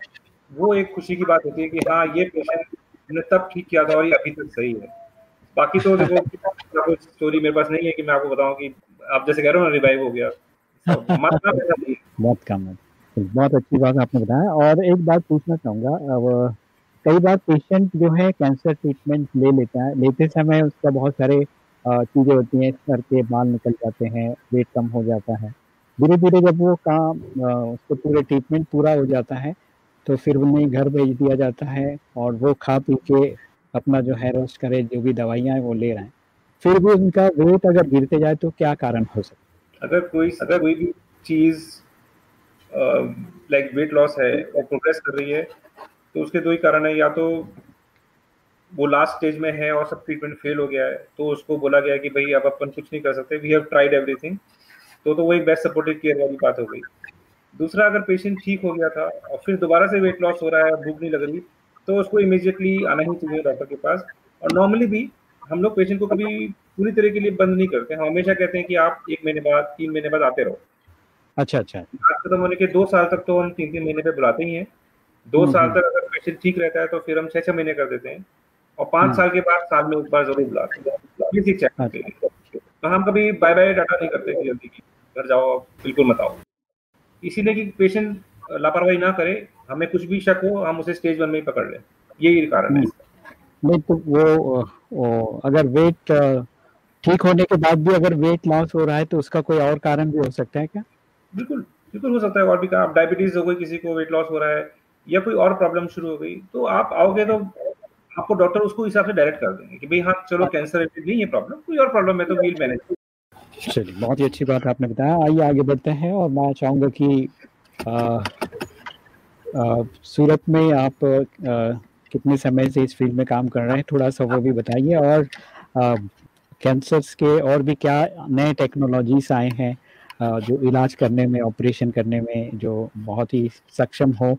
वो एक खुशी की बात होती है कि हाँ ये पेशेंट ने तब ठीक किया था और ये अभी तक सही है। बाकी तो देखो स्टोरी मेरे पास नहीं है कि मैं आपको बताऊँ कि आप जैसे कह रहे हो ना रिवाइव हो गया। बहुत कम है। बहुत अच्छी बात आपने बताया। और एक बात पूछना चाहूँगा कई बार पेशेंट जो है कैंसर ट्रीटमेंट ले लेता है, लेते समय उसका बहुत सारे चीज़ें होती हैं, सर के बाल निकल जाते हैं वेट कम हो जाता है। धीरे धीरे जब वो काम उसको पूरे ट्रीटमेंट पूरा हो जाता है तो फिर उन्हें घर भेज दिया जाता है और वो खा पी के अपना जो है रेस्ट करे, जो भी दवाइयाँ हैं, वो ले रहे हैं। फिर भी उनका वेट अगर गिरते जाए तो क्या कारण हो सकता अगर कोई अगर कोई भी चीज़ लाइक वेट लॉस है और प्रोग्रेस कर रही है तो उसके दो ही कारण है या तो वो लास्ट स्टेज में है और सब ट्रीटमेंट फेल हो गया है तो उसको बोला गया कि भाई अब अपन कुछ नहीं कर सकते वी हैव ट्राइड एवरीथिंग तो तो वही बेस्ट सपोर्टिव केयर वाली बात हो गई। दूसरा अगर पेशेंट ठीक हो गया था और फिर दोबारा से वेट लॉस हो रहा है भूख नहीं लग रही तो उसको इमीजिएटली आना ही चाहिए डॉक्टर के पास। और नॉर्मली भी हम लोग पेशेंट को कभी पूरी तरह के लिए बंद नहीं करते हम हमेशा कहते हैं कि आप एक महीने बाद तीन महीने बाद आते रहो। अच्छा अच्छा। खत्म होने के दो साल तक तो हम तीन तीन महीने पे बुलाते ही हैं। दो हम्म, साल हम्म। तक अगर पेशेंट ठीक रहता है तो फिर हम छह छह महीने कर देते हैं। और पाँच हम्म। साल के बाद साल में एक बार ज़रूर बुलाते हैं। चेक अच्छा। तो हम कभी बाय बाय डाटा नहीं करते जल्दी की। घर जाओ बिल्कुल मत आओ। इसीलिए कि पेशेंट लापरवाही ना करे। हमें कुछ भी शक हो हम उसे स्टेज वन में ही पकड़ लें। यही कारण है। नहीं तो वो, वो अगर वेट ठीक होने के बाद भी अगर वेट लॉस हो रहा है तो उसका कोई और कारण भी हो सकता है क्या? बिल्कुल बिल्कुल हो सकता है। और भी आप डायबिटीज़ हो गई किसी को वेट लॉस हो रहा है या कोई और प्रॉब्लम शुरू हो गई तो आप आओगे तो आपको डॉक्टर उसको हिसाब से डायरेक्ट कर देंगे कि भाई हाँ चलो कैंसर नहीं है प्रॉब्लम कोई और प्रॉब्लम है तो वील मैनेज चलिए बहुत ही अच्छी बात आपने बताया। आइए आगे बढ़ते हैं और मैं चाहूँगा कि आ, सूरत में आप आ, कितने समय से इस फ़ील्ड में काम कर रहे हैं थोड़ा सा वो भी बताइए और कैंसर्स के और भी क्या नए टेक्नोलॉजीज़ आए हैं जो इलाज करने में ऑपरेशन करने में जो बहुत ही सक्षम हो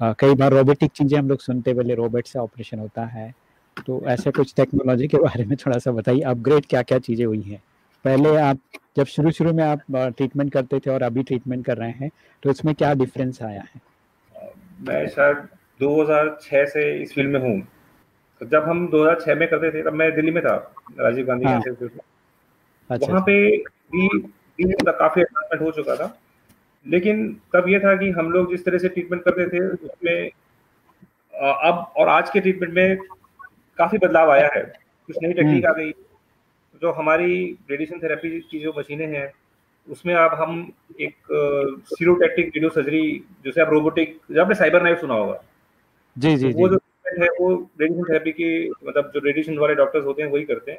कई बार रोबोटिक चीज़ें हम लोग सुनते पहले रोबोट से ऑपरेशन होता है। तो ऐसे कुछ टेक्नोलॉजी के बारे में थोड़ा सा बताइए अपग्रेड क्या क्या चीज़ें हुई हैं? पहले आप जब शुरू शुरू में आप ट्रीटमेंट करते थे और अभी ट्रीटमेंट कर रहे हैं तो उसमें क्या डिफरेंस आया है? मैं शायद 2006 से इस फ़ील्ड में हूँ। तो जब हम 2006 में करते थे तब मैं दिल्ली में था राजीव गांधी हाँ। अच्छा, वहाँ पे भी, भी काफ़ी एडवांसमेंट हो चुका था। लेकिन तब ये था कि हम लोग जिस तरह से ट्रीटमेंट करते थे उसमें अब और आज के ट्रीटमेंट में काफ़ी बदलाव आया है। कुछ नई टेक्निक हम्म। आ गई। जो हमारी रेडिएशन थेरेपी की जो मशीनें हैं उसमें अब हम एक सीरोटैक्टिक रेडियो सर्जरी जैसे आप रोबोटिक जो आपने साइबर नाइफ सुना होगा। जी जी तो वो जो। है वो रेडिएशन थेरेपी के मतलब जो रेडिएशन वाले डॉक्टर्स होते हैं वही करते हैं।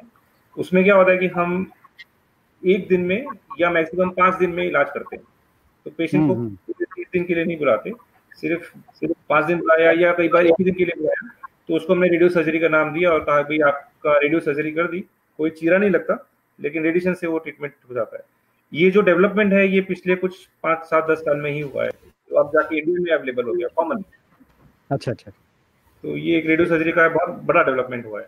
उसमें क्या होता है कि हम एक दिन में या मैक्सिमम पाँच दिन में इलाज करते हैं। तो पेशेंट को तीस हम्म, हम्म। दिन के लिए नहीं बुलाते सिर्फ़ सिर्फ़ पाँच दिन बुलाया या कई बार एक ही दिन के लिए बुलाया तो उसको हमने रेडियो सर्जरी का नाम दिया और कहा भाई आपका रेडियो सर्जरी कर दी कोई चीरा नहीं लगता लेकिन रेडिएशन से वो ट्रीटमेंट हो जाता है ये जो डेवलपमेंट है ये पिछले कुछ पाँच सात दस साल में ही हुआ है तो अब जाके इंडिया में अवेलेबल हो गया कॉमन अच्छा अच्छा तो ये एक रेडियो सर्जरी का बहुत बड़ा डेवलपमेंट हुआ है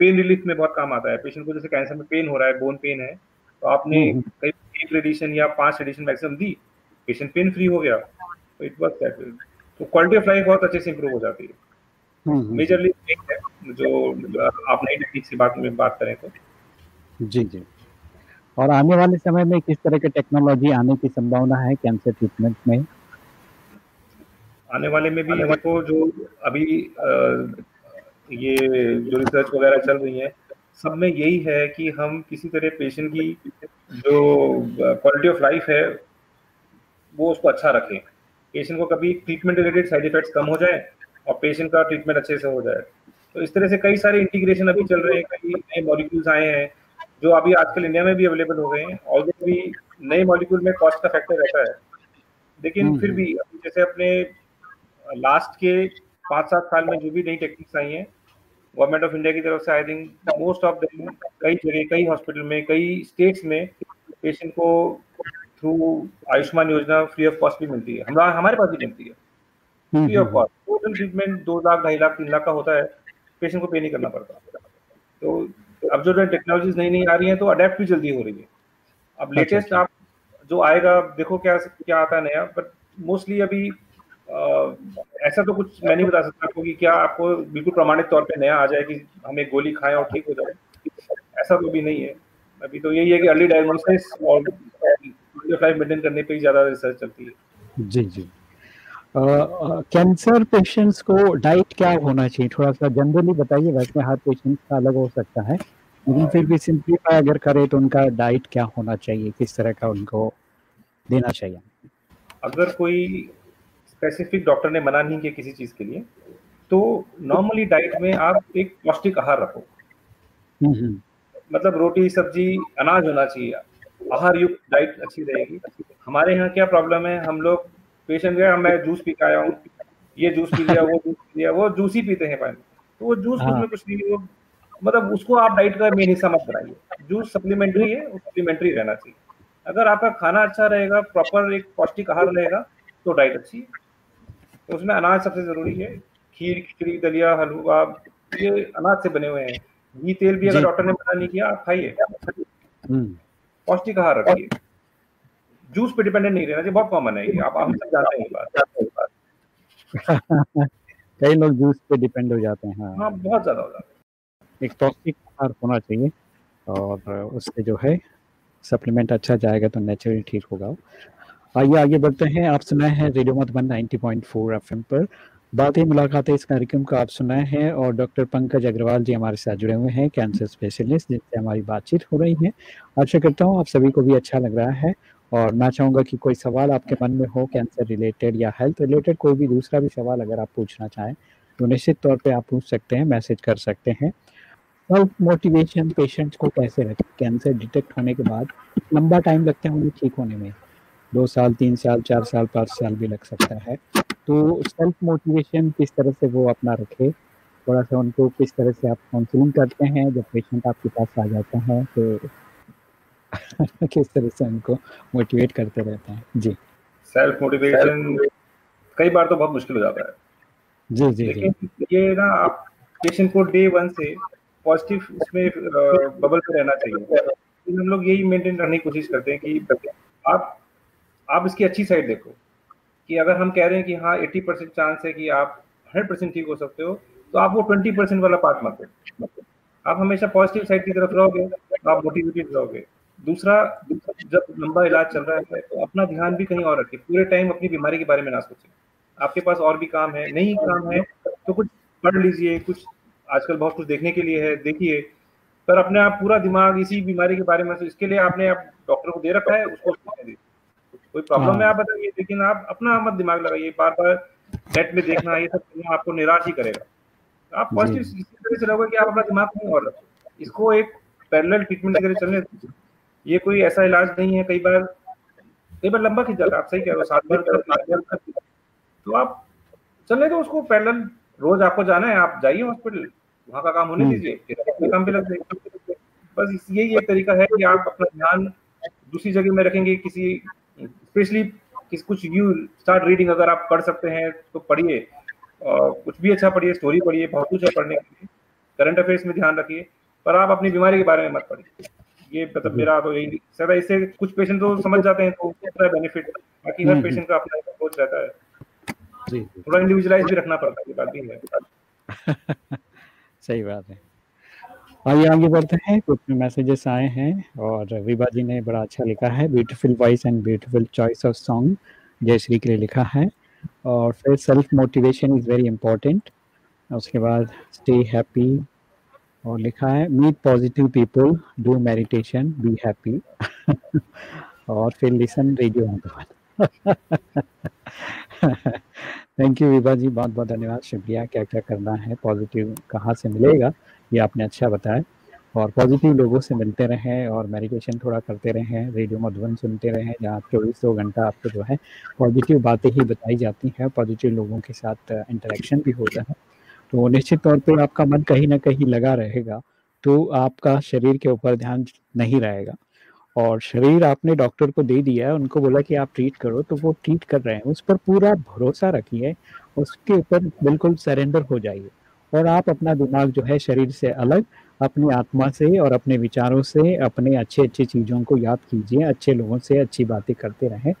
पेन रिलीफ में बहुत काम आता है पेशेंट को जैसे कैंसर में पेन हो रहा है बोन पेन है तो आपने हम्म, हम्म। कई एक रेडिएशन या पाँच रेडिएशन मैक्सिमम दी। पेशेंट पेन फ्री हो गया। इट वर्क दैट तो क्वालिटी ऑफ़ लाइफ बहुत अच्छे से इंप्रूव हो जाती है। हम्म, हम्म, मेजरली जो आप नई टेक्निक से बात में बात करें तो। जी जी। और आने वाले समय में किस तरह की टेक्नोलॉजी आने की संभावना है कैंसर ट्रीटमेंट में? आने वाले में भी देखो जो अभी अ, ये जो रिसर्च वगैरह चल रही है सब में यही है कि हम किसी तरह पेशेंट की जो क्वालिटी ऑफ़ लाइफ है वो उसको अच्छा रखें। पेशेंट को कभी ट्रीटमेंट रिलेटेड साइड इफेक्ट्स कम हो जाए और पेशेंट का ट्रीटमेंट अच्छे से हो जाए। तो इस तरह से कई सारे इंटीग्रेशन अभी चल रहे हैं कई नए मॉलिक्यूल्स आए हैं जो अभी आजकल इंडिया में भी अवेलेबल हो गए हैं और भी नए मॉलिक्यूल में कॉस्ट का फैक्टर रहता है। लेकिन हम्म, फिर भी अभी जैसे अपने लास्ट के पाँच सात साल में जो भी नई टेक्निक्स आई हैं गवर्नमेंट ऑफ़ इंडिया की तरफ़ से I think most of them कई जगह कई हॉस्पिटल में कई स्टेट्स में पेशेंट को थ्रू आयुष्मान योजना फ्री ऑफ़ कॉस्ट भी मिलती है। हमारा हमारे पास भी मिलती है। Free of cost total treatment दो लाख ढाई लाख तीन लाख का होता है। पेशेंट को पे नहीं करना पड़ता। तो अब जो टेक्नोलॉजीज़ नई नई आ रही हैं तो अडेप्ट भी जल्दी हो रही है। अब अच्छा, लेटेस्ट अच्छा। आप जो आएगा देखो क्या क्या आता है नया बट मोस्टली अभी ऐसा तो कुछ मैं नहीं बता सकता आपको कि क्या आपको बिल्कुल प्रमाणित तौर पे नया आ जाए कि हम एक गोली खाएँ और ठीक हो जाए? ऐसा तो अभी नहीं है। अभी तो यही है कि अर्ली डायग्नोसिस और मेंटेन करने पे ही ज़्यादा रिसर्च चलती है। जी जी। कैंसर uh, पेशेंट्स को डाइट क्या होना चाहिए? थोड़ा सा जनरली बताइए वैसे हर पेशेंट का अलग हो सकता है लेकिन फिर भी सिंप्लीफाई अगर करें तो उनका डाइट क्या होना चाहिए? किस तरह का उनको देना चाहिए? अगर कोई स्पेसिफिक डॉक्टर ने मना नहीं किया किसी चीज़ के लिए तो नॉर्मली डाइट में आप एक पौष्टिक आहार रखो। हम्म, हम्म, मतलब रोटी सब्ज़ी अनाज होना चाहिए। आहार युक्त डाइट अच्छी रहेगी। हमारे यहाँ क्या प्रॉब्लम है? हम लोग पेशेंट गया मैं जूस पी के आया हूँ। ये जूस पी लिया वो जूस पी लिया वो जूस ही पीते हैं पानी तो वो जूस हाँ। में कुछ नहीं वो मतलब उसको आप डाइट का मेन हिस्सा मत बनाइए। जूस सप्लीमेंट्री है वो सप्लीमेंट्री रहना चाहिए। अगर आपका खाना अच्छा रहेगा प्रॉपर एक पौष्टिक आहार रहेगा तो डाइट अच्छी है। तो उसमें अनाज सबसे ज़रूरी है खीर खिचड़ी दलिया हलवा ये अनाज से बने हुए हैं। घी तेल भी अगर डॉक्टर ने मना नहीं किया आप खाइए। हम्म, पौष्टिक आहार रखिए। जूस पे डिपेंडेंट नहीं रहना चाहिए बहुत कॉमन है ये। आप हम सब जानते हैं बात। कई लोग जूस पे डिपेंड हो जाते हैं हाँ। हाँ बहुत ज़्यादा हो जाता है। एक पौष्टिक आहार होना चाहिए और उससे जो है सप्लीमेंट अच्छा जाएगा तो नेचुरली ठीक होगा। आइए आगे बढ़ते हैं। आप सुनाए हैं रेडियो मधुबन 90.4 एफएम पर। बातें मुलाकातें इस कार्यक्रम को आप सुनाए हैं और डॉक्टर पंकज अग्रवाल जी हमारे साथ जुड़े हुए हैं, कैंसर स्पेशलिस्ट, जिनसे हमारी बातचीत हो रही है। आशा करता हूँ आप सभी को भी अच्छा लग रहा है और मैं चाहूँगा कि कोई सवाल आपके मन में हो, कैंसर रिलेटेड या हेल्थ रिलेटेड, कोई भी दूसरा भी सवाल अगर आप पूछना चाहें तो निश्चित तौर पे आप पूछ सकते हैं, मैसेज कर सकते हैं। सेल्फ मोटिवेशन पेशेंट्स को कैसे रखें? कैंसर डिटेक्ट होने के बाद लंबा टाइम लगता है, उन्हें ठीक होने में। दो साल तीन साल चार साल पाँच साल भी लग सकता है। तो सेल्फ मोटिवेशन किस तरह से वो अपना रखे? थोड़ा सा उनको किस तरह से आप काउंसलिंग करते हैं जब पेशेंट आपके पास आ जाता है तो किस तरह से उनको मोटिवेट करते रहते हैं? जी। सेल्फ मोटिवेशन कई बार तो बहुत मुश्किल हो जाता है। जी जी लेकिन ये ना आप पेशेंट को डे वन से पॉजिटिव उसमें बबल पे रहना चाहिए। हम लोग यही मेंटेन करने की कोशिश करते हैं कि आप आप इसकी अच्छी साइड देखो कि अगर हम कह रहे हैं कि हाँ 80 परसेंट चांस है कि आप 100 परसेंट ठीक हो सकते हो तो आप वो 20 परसेंट वाला पार्ट मत दो आप हमेशा पॉजिटिव साइड की तरफ़ रहोगे तो आप मोटिवेटेड रहोगे। दूसरा, जब लंबा इलाज चल रहा है तो अपना ध्यान भी कहीं और रखिए। पूरे टाइम अपनी बीमारी के बारे में ना सोचें आपके पास और भी काम है, नहीं काम है तो कुछ पढ़ लीजिए, कुछ आजकल बहुत कुछ देखने के लिए है, देखिए। पर अपने आप पूरा दिमाग इसी बीमारी के बारे में तो इसके लिए आपने आप डॉक्टर को दे रखा है, उसको दीजिए कोई प्रॉब्लम है। आप बताइए। लेकिन आप अपना मत दिमाग लगाइए बार बार नेट में देखना ये सब करना आपको निराश ही करेगा। आप पॉजिटिव इसी तरह से रहोगे कि आप अपना दिमाग कहीं और रखो। इसको एक पैरेलल ट्रीटमेंट की तरह चलने दीजिए। ये कोई ऐसा इलाज नहीं है कई बार कई बार लंबा खिंच जाता है आप सही कह रहे हो सात बार तो आप चलने दो उसको पैरेलल रोज आपको जाना है आप जाइए हॉस्पिटल वहाँ का काम होने दीजिए फिर अपने काम पे लग जाइए। बस यही एक तरीका है कि आप अपना ध्यान दूसरी जगह में रखेंगे किसी स्पेशली किस कुछ यू स्टार्ट रीडिंग अगर आप पढ़ सकते हैं तो पढ़िए। कुछ भी अच्छा पढ़िए स्टोरी पढ़िए बहुत कुछ है पढ़ने के लिए। करंट अफेयर्स में ध्यान रखिए पर आप अपनी बीमारी के बारे में मत पढ़िए। ये मतलब मेरा तो यही सर इससे कुछ पेशेंट तो समझ जाते हैं तो बेनिफिट बाकी हर पेशेंट हम्म, का अपना अप्रोच रहता है। थोड़ा इंडिविजुअलाइज भी रखना पड़ता है बात भी है। सही बात है। आइए आगे बढ़ते हैं। कुछ मैसेजेस आए हैं और विभा जी ने बड़ा अच्छा लिखा है। Beautiful voice and beautiful choice of song Jayashree के लिए लिखा है और फिर self motivation is very important उसके बाद स्टे हैप्पी और लिखा है meet positive people do meditation be happy और फिर listen radio thank you Vibha ji बहुत बहुत धन्यवाद। शुक्रिया क्या क्या करना है पॉजिटिव कहाँ से मिलेगा? ये आपने अच्छा बताया। और पॉजिटिव लोगों से मिलते रहें और मेडिटेशन थोड़ा करते रहें रेडियो मधुबन सुनते रहें, जहाँ चौबीसों घंटा आपको जो है पॉजिटिव बातें ही बताई जाती हैं पॉजिटिव लोगों के साथ इंटरेक्शन भी होता है। तो निश्चित तौर पर आपका मन कहीं ना कहीं लगा रहेगा तो आपका शरीर के ऊपर ध्यान नहीं रहेगा। और शरीर आपने डॉक्टर को दे दिया है, उनको बोला कि आप ट्रीट करो तो वो ट्रीट कर रहे हैं, उस पर पूरा भरोसा रखिए, उसके ऊपर बिल्कुल सरेंडर हो जाइए। और आप अपना दिमाग जो है शरीर से अलग, अपनी आत्मा से और अपने विचारों से, अपने अच्छे अच्छे चीज़ों को याद कीजिए, अच्छे लोगों से अच्छी बातें करते रहें।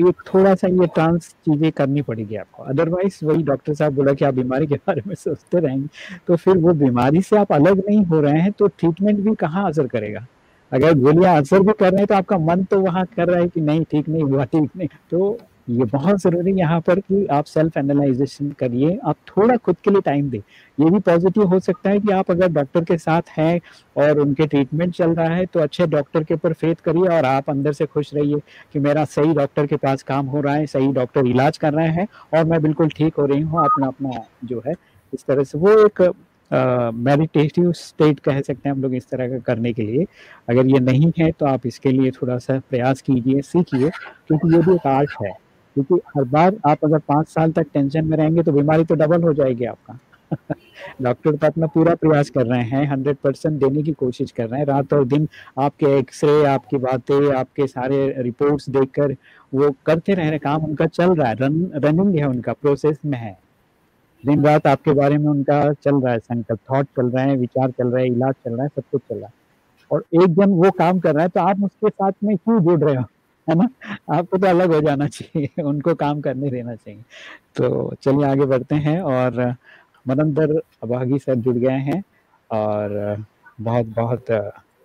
ये थोड़ा सा ये ट्रांस चीज़ें करनी पड़ेगी आपको। अदरवाइज़ वही डॉक्टर साहब बोला कि आप बीमारी के बारे में सोचते रहेंगे तो फिर वो बीमारी से आप अलग नहीं हो रहे हैं तो ट्रीटमेंट भी कहाँ असर करेगा? अगर गोलियाँ असर भी कर रहे हैं तो आपका मन तो वहाँ कर रहा है कि नहीं, ठीक नहीं, हुआ, ठीक नहीं। तो ये बहुत ज़रूरी यहाँ पर कि आप सेल्फ एनालाइजेशन करिए। आप थोड़ा खुद के लिए टाइम दें। ये भी पॉजिटिव हो सकता है कि आप अगर डॉक्टर के साथ हैं और उनके ट्रीटमेंट चल रहा है तो अच्छे डॉक्टर के ऊपर फेथ करिए और आप अंदर से खुश रहिए कि मेरा सही डॉक्टर के पास काम हो रहा है, सही डॉक्टर इलाज कर रहे हैं और मैं बिल्कुल ठीक हो रही हूँ अपना अपना जो है, इस तरह से। वो एक मेडिटेटिव स्टेट कह सकते हैं हम लोग इस तरह का करने के लिए। अगर ये नहीं है तो आप इसके लिए थोड़ा सा प्रयास कीजिए, सीखिए, क्योंकि ये भी एक आर्ट है। क्योंकि हर बार आप अगर पाँच साल तक टेंशन में रहेंगे तो बीमारी तो डबल हो जाएगी आपका। डॉक्टर तो अपना पूरा प्रयास कर रहे हैं हंड्रेड परसेंट देने की कोशिश कर रहे हैं। रात और दिन आपके एक्सरे आपकी बातें, आपके सारे रिपोर्ट्स देखकर वो करते रह रहे काम उनका चल रहा है। रन रनिंग है उनका प्रोसेस में है। दिन रात आपके बारे में उनका चल रहा है संकल्प थॉट चल रहे हैं, विचार चल रहे हैं, इलाज चल रहा है, सब कुछ चल रहा है। और एक जन वो काम कर रहा है तो आप उसके साथ में क्यों जुड़ रहे हो? है ना? आपको तो अलग हो जाना चाहिए, उनको काम करने देना चाहिए। तो चलिए आगे बढ़ते हैं और मनंदर अभागी सर जुड़ गए हैं और बहुत बहुत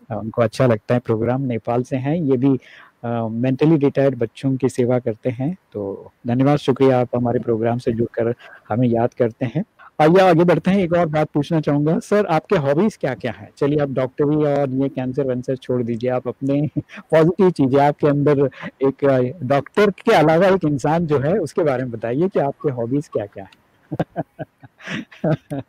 उनको अच्छा लगता है प्रोग्राम। नेपाल से हैं, ये भी मेंटली रिटायर्ड बच्चों की सेवा करते हैं। तो धन्यवाद, शुक्रिया आप हमारे प्रोग्राम से जुड़कर हमें याद करते हैं। आइए आगे बढ़ते हैं। एक और बात पूछना चाहूँगा। सर आपके हॉबीज क्या क्या है? चलिए आप डॉक्टरी और ये कैंसर वैंसर छोड़ दीजिए। आप अपने पॉजिटिव चीज़ें आपके अंदर एक डॉक्टर के अलावा एक इंसान जो है उसके बारे में बताइए कि आपके हॉबीज क्या क्या है?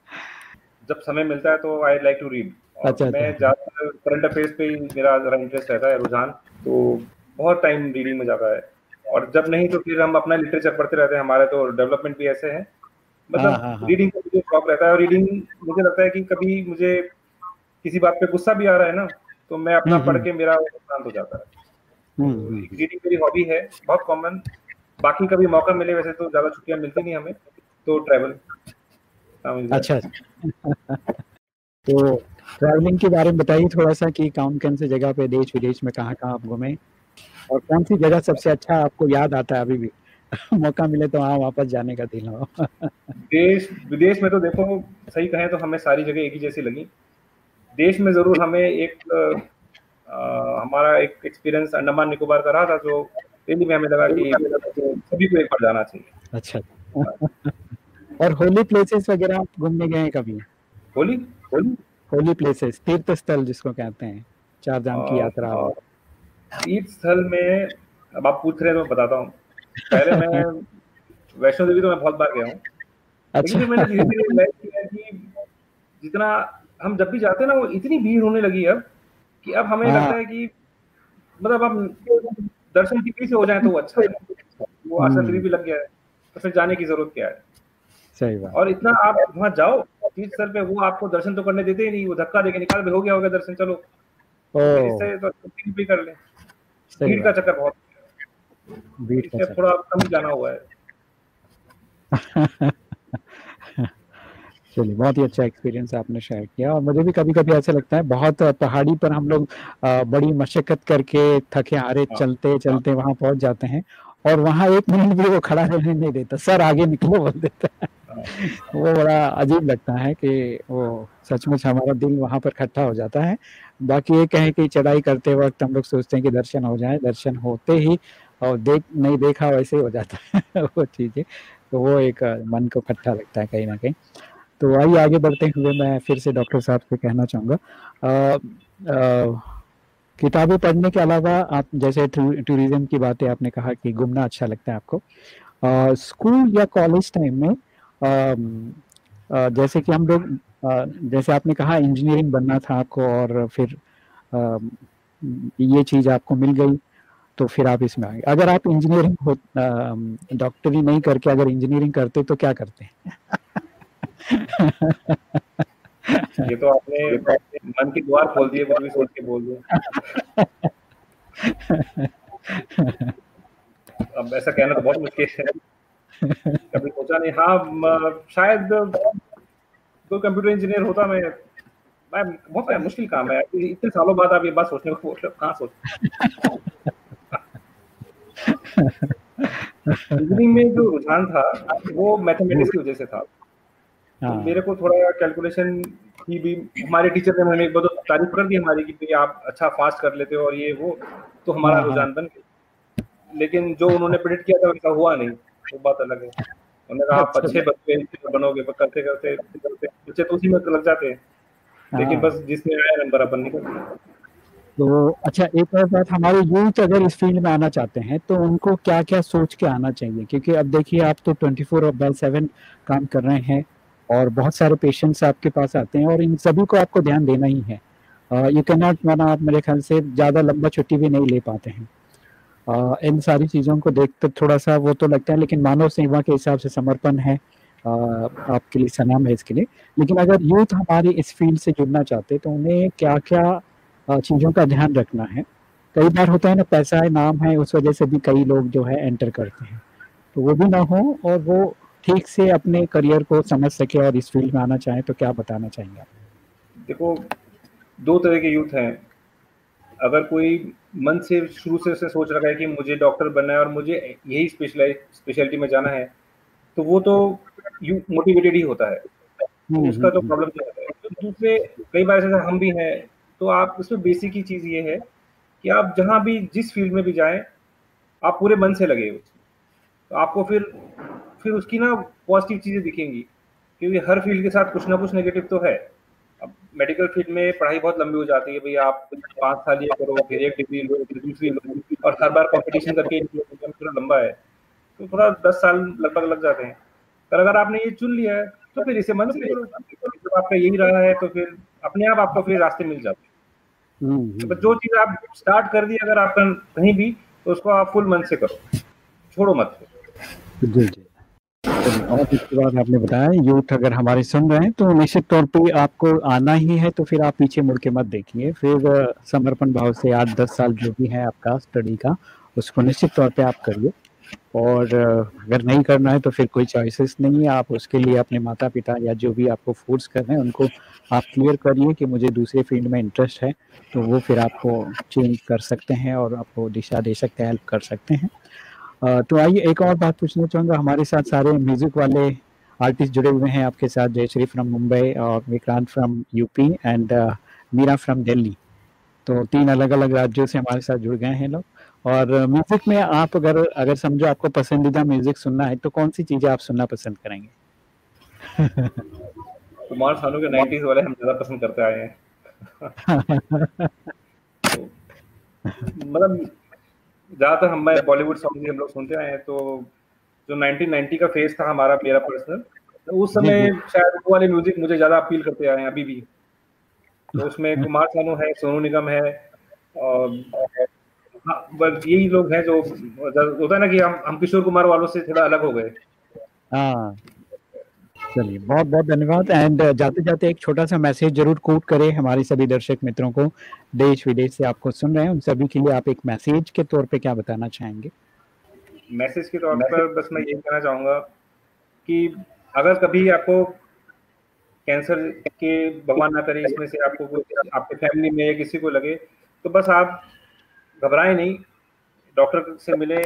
जब समय मिलता है तो आई लाइक टू रीड अच्छा मैं अच्छा। ज़्यादा करंट अफेयर्स पे मेरा जरा इंटरेस्ट रहता है रुझान। तो बहुत टाइम रीडिंग में जाता है। और जब नहीं तो फिर हम अपना लिटरेचर पढ़ते रहते हैं। हमारे तो डेवलपमेंट भी ऐसे है। मतलब रीडिंग हाँ, का मुझे शौक रहता है और रीडिंग मुझे लगता है कि कभी मुझे किसी बात पे गुस्सा भी आ रहा है ना तो मैं अपना हम्म, पढ़ हम्म। के मेरा शांत हो जाता है। रीडिंग हम्म, मेरी हॉबी है बहुत कॉमन बाकी कभी मौका मिले वैसे तो ज़्यादा छुट्टियाँ मिलती नहीं हमें तो ट्रैवल अच्छा तो ट्रैवलिंग के बारे में बताइए थोड़ा सा कि कौन कौन से जगह पे देश विदेश में कहाँ कहाँ आप घूमे? और कौन सी जगह सबसे अच्छा आपको याद आता है अभी भी? मौका मिले तो वहाँ वापस जाने का दिल हो। देश विदेश में तो देखो सही कहें तो हमें सारी जगह एक ही जैसी लगी। देश में ज़रूर हमें एक आ, हमारा एक एक्सपीरियंस अंडमान निकोबार का रहा था जो पहली में हमें लगा कि सभी को एक बार जाना चाहिए। अच्छा। और होली प्लेसेस वगैरह आप घूमने गए हैं कभी? होली? होली? होली प्लेसेस तीर्थ स्थल जिसको कहते हैं चार धाम की यात्रा। तीर्थ स्थल में अब आप पूछ रहे हैं तो बताता हूँ। पहले मैं वैष्णो देवी तो मैं बहुत बार गया हूँ अच्छा। लेकिन मैंने धीरे धीरे रियलाइज़ किया कि जितना हम जब भी जाते हैं ना वो इतनी भीड़ होने लगी अब कि अब हमें हाँ। लगता हाँ। कि मतलब अब दर्शन की से हो जाए तो वो अच्छा है वो आशा हम्म। भी लग गया है तो फिर जाने की ज़रूरत क्या है सही बात और इतना आप वहाँ जाओ तीस सर पे वो आपको दर्शन तो करने देते ही नहीं वो धक्का देके निकाल हो गया होगा दर्शन चलो इससे तो भी कर ले भीड़ का चक्कर बहुत भीड़ का थोड़ा कम जाना हुआ है। चलिए बहुत ही अच्छा एक्सपीरियंस आपने शेयर किया और मुझे भी कभी कभी ऐसा लगता है बहुत पहाड़ी पर हम लोग बड़ी मशक्कत करके थके हारे हाँ। चलते चलते वहाँ पहुँच जाते हैं और वहाँ एक मिनट भी वो खड़ा रहने नहीं देता सर आगे निकलो बोल देता है। हाँ। वो बड़ा अजीब लगता है कि वो सचमुच हमारा दिल वहाँ पर इकट्ठा हो जाता है। बाकी ये कहें कि चढ़ाई करते वक्त हम लोग सोचते हैं कि दर्शन हो जाए दर्शन होते ही और देख नहीं देखा वैसे ही जाता है। वो चीज़ें तो वो एक मन को इकट्ठा लगता है कहीं ना कहीं। तो आइए आगे बढ़ते हुए मैं फिर से डॉक्टर साहब से कहना चाहूँगा। किताबें पढ़ने के अलावा आप जैसे टूरिज़्म की बातें आपने कहा कि घूमना अच्छा लगता है आपको। आ, स्कूल या कॉलेज टाइम में आ, आ, जैसे कि हम लोग जैसे आपने कहा इंजीनियरिंग बनना था आपको और फिर आ, ये चीज़ आपको मिल गई। तो फिर आप इसमें आए अगर आप इंजीनियरिंग हो डॉक्टरी नहीं करके अगर इंजीनियरिंग करते तो क्या करते हैं? ये तो आपने मन की द्वार खोल दिए भी सोच के बोल दिया। अब ऐसा कहना तो बहुत मुश्किल है। कभी सोचा नहीं। हाँ शायद कोई कंप्यूटर इंजीनियर होता मैं मैं बहुत मुश्किल काम है। इतने सालों बाद आप ये बात सोचने को बोल रहे हो कहाँ सोच इंजीनियरिंग में जो रुझान था वो मैथमेटिक्स की वजह से था। तो हाँ। मेरे को थोड़ा कैलकुलेशन की भी हमारे टीचर ने एक बार तारीफ़ कर दी हमारी कि आप अच्छा फास्ट कर लेते हो और ये वो तो हमारा हाँ, हाँ। रुझान बन गया। लेकिन जो उन्होंने प्रिडिक्ट किया था वैसा हुआ नहीं। वो बात अलग है। उन्होंने कहा आप अच्छे बच्चे बनोगे करते करते करते बच्चे तो उसी में लग जाते हैं। लेकिन बस जिसमें आया नंबर अपन निकल तो अच्छा एक और बात हमारे यूथ अगर इस फ़ील्ड में आना चाहते हैं तो उनको क्या क्या सोच के आना चाहिए? क्योंकि अब देखिए आप तो ट्वेंटी फोर बाई सेवन काम कर रहे हैं और बहुत सारे पेशेंट्स आपके पास आते हैं और इन सभी को आपको ध्यान देना ही है। यू कैन नॉट माना आप मेरे ख्याल से ज़्यादा लंबा छुट्टी भी नहीं ले पाते हैं। uh, इन सारी चीज़ों को देख कर थोड़ा सा वो तो लगता है लेकिन मानव सेवा के हिसाब से समर्पण है uh, आपके लिए सलाम है इसके लिए। लेकिन अगर यूथ हमारे इस फ़ील्ड से जुड़ना चाहते तो उन्हें क्या क्या चीज़ों का ध्यान रखना है। कई बार होता है ना पैसा है नाम है उस वजह से भी कई लोग जो है एंटर करते हैं। तो वो भी ना हो और वो ठीक से अपने करियर को समझ सके और इस फ़ील्ड में आना चाहे तो क्या बताना चाहेंगे आप? देखो दो तरह के यूथ हैं। अगर कोई मन से शुरू से उसे सोच रखा है कि मुझे डॉक्टर बनना है और मुझे यही स्पेशलाइज स्पेशलिटी में जाना है तो वो तो यू मोटिवेटेड ही होता है। तो उसका तो प्रॉब्लम क्या होता है? दूसरे कई बार ऐसे हम भी हैं तो आप, उसमें बेसिक ही चीज़ ये है कि आप जहाँ भी, जिस फ़ील्ड में भी जाएँ, आप पूरे मन से लगे तो आपको फिर फिर उसकी ना पॉजिटिव चीज़ें दिखेंगी, क्योंकि हर फ़ील्ड के साथ कुछ ना कुछ नेगेटिव तो है। अब मेडिकल फ़ील्ड में पढ़ाई बहुत लंबी हो जाती है भाई आप पाँच साल ये करो, फिर एक डिग्री लो, फिर दूसरी लो, और हर बार कॉम्पिटिशन करके थोड़ा लंबा है तो थोड़ा दस साल लगभग लग जाते हैं। पर अगर आपने ये चुन लिया है तो फिर इसे मन से आपका यही रहा है तो फिर अपने आप आपको फिर रास्ते मिल जाते हैं। तो जो चीज़ आप स्टार्ट कर दी अगर आपका कहीं भी तो उसको आप फुल मन से करो। छोड़ो मत। जी जी। और इसके बाद आपने बताया यूथ अगर हमारे सुन रहे हैं तो निश्चित तौर पे आपको आना ही है तो फिर आप पीछे मुड़ के मत देखिए। फिर समर्पण भाव से आठ दस साल जो भी है आपका स्टडी का उसको निश्चित तौर पे आप करिए। और अगर नहीं करना है तो फिर कोई चॉइसेस नहीं है। आप उसके लिए अपने माता पिता या जो भी आपको फोर्स कर रहे हैं, उनको आप क्लियर करिए कि मुझे दूसरे फ़ील्ड में इंटरेस्ट है तो वो फिर आपको चेंज कर सकते हैं और आपको दिशा दे सकते हैं हेल्प कर सकते हैं। तो आइए एक और बात पूछना चाहूँगा। हमारे साथ सारे म्यूज़िक वाले आर्टिस्ट जुड़े हुए हैं आपके साथ, जयश्री फ्रॉम मुंबई और Vikrant from UP and Meera from Delhi तो तीन अलग अलग राज्यों से हमारे साथ जुड़ गए हैं लोग। और म्यूज़िक में आप अगर अगर समझो आपको पसंदीदा म्यूज़िक सुनना है तो कौन सी चीज़ें आप सुनना पसंद करेंगे? कुमार सानू के 90s वाले हम ज़्यादा पसंद करते आए हैं। मतलब ज़्यादातर हम मैं बॉलीवुड सॉन्ग ही हम लोग सुनते आए हैं तो जो 1990 का फ़ेज़ था हमारा मेरा पर्सनल तो उस समय शायद वो वाले म्यूज़िक मुझे ज़्यादा अपील करते आए हैं अभी भी। तो उसमें कुमार सानू है सोनू निगम है और बस यही लोग हैं जो होता है ना कि हम हम किशोर कुमार वालों से थोड़ा अलग हो गए। हाँ। चलिए बहुत बहुत धन्यवाद एंड जाते जाते एक छोटा सा मैसेज ज़रूर कोट करें हमारे सभी दर्शक मित्रों को। देश विदेश से आपको सुन रहे हैं उन सभी के लिए आप एक मैसेज के तौर पे क्या बताना चाहेंगे? मैसेज के तौर पर बस मैं ये कहना चाहूँगा कि अगर कभी आपको कैंसर के भगवान ना करे इसमें से आपको आपके फैमिली में किसी को लगे तो बस आप घबराएँ नहीं डॉक्टर से मिले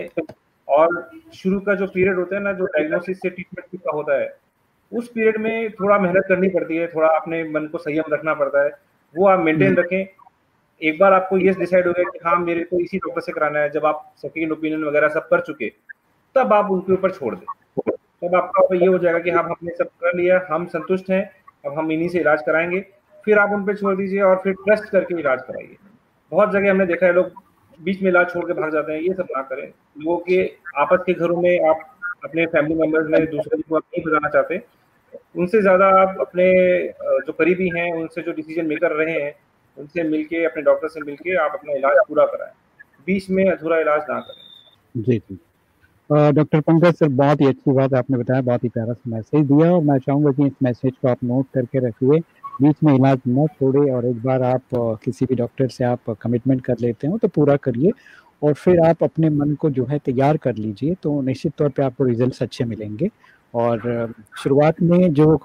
और शुरू का जो पीरियड होता है ना जो डायग्नोसिस से ट्रीटमेंट का होता है उस पीरियड में थोड़ा मेहनत करनी पड़ती है थोड़ा अपने मन को संयम रखना पड़ता है वो आप मेंटेन हम्म। रखें। एक बार आपको ये डिसाइड हो गया कि हाँ मेरे को इसी डॉक्टर से कराना है जब आप सेकेंड ओपिनियन वगैरह सब कर चुके तब आप उनके ऊपर छोड़ दें। तब आपका ये हो जाएगा कि हाँ हमने सब कर लिया हम संतुष्ट हैं अब हम इन्हीं से इलाज कराएँगे फिर आप उन पर छोड़ दीजिए और फिर ट्रस्ट करके इलाज कराइए। बहुत जगह हमने देखा है लोग बीच में इलाज छोड़ के भाग जाते हैं, ये सब ना करें। लोगों के आपस के घरों में आप अपने फैमिली मेंबर्स में दूसरे को आप नहीं बताना चाहते। उनसे ज़्यादा आप अपने जो करीबी हैं, उनसे जो डिसीज़न मेकर रहे हैं, उनसे मिलके, अपने डॉक्टर से मिलके आप अपना इलाज पूरा कराएँ। बीच में अधूरा इलाज ना करें। जी जी। डॉक्टर पंकज सर, बहुत ही अच्छी बात आपने बताया, बहुत ही प्यारा सा मैसेज दिया और मैं चाहूँगा कि इस मैसेज को आप नोट करके रखिए। बीच में इलाज न छोड़े और एक बार आप किसी भी डॉक्टर से आप कमिटमेंट कर लेते हो तो पूरा करिए और फिर आप अपने मन को जो है तैयार कर लीजिए तो निश्चित तौर पे आपको रिजल्ट्स अच्छे मिलेंगे। और शुरुआत में जो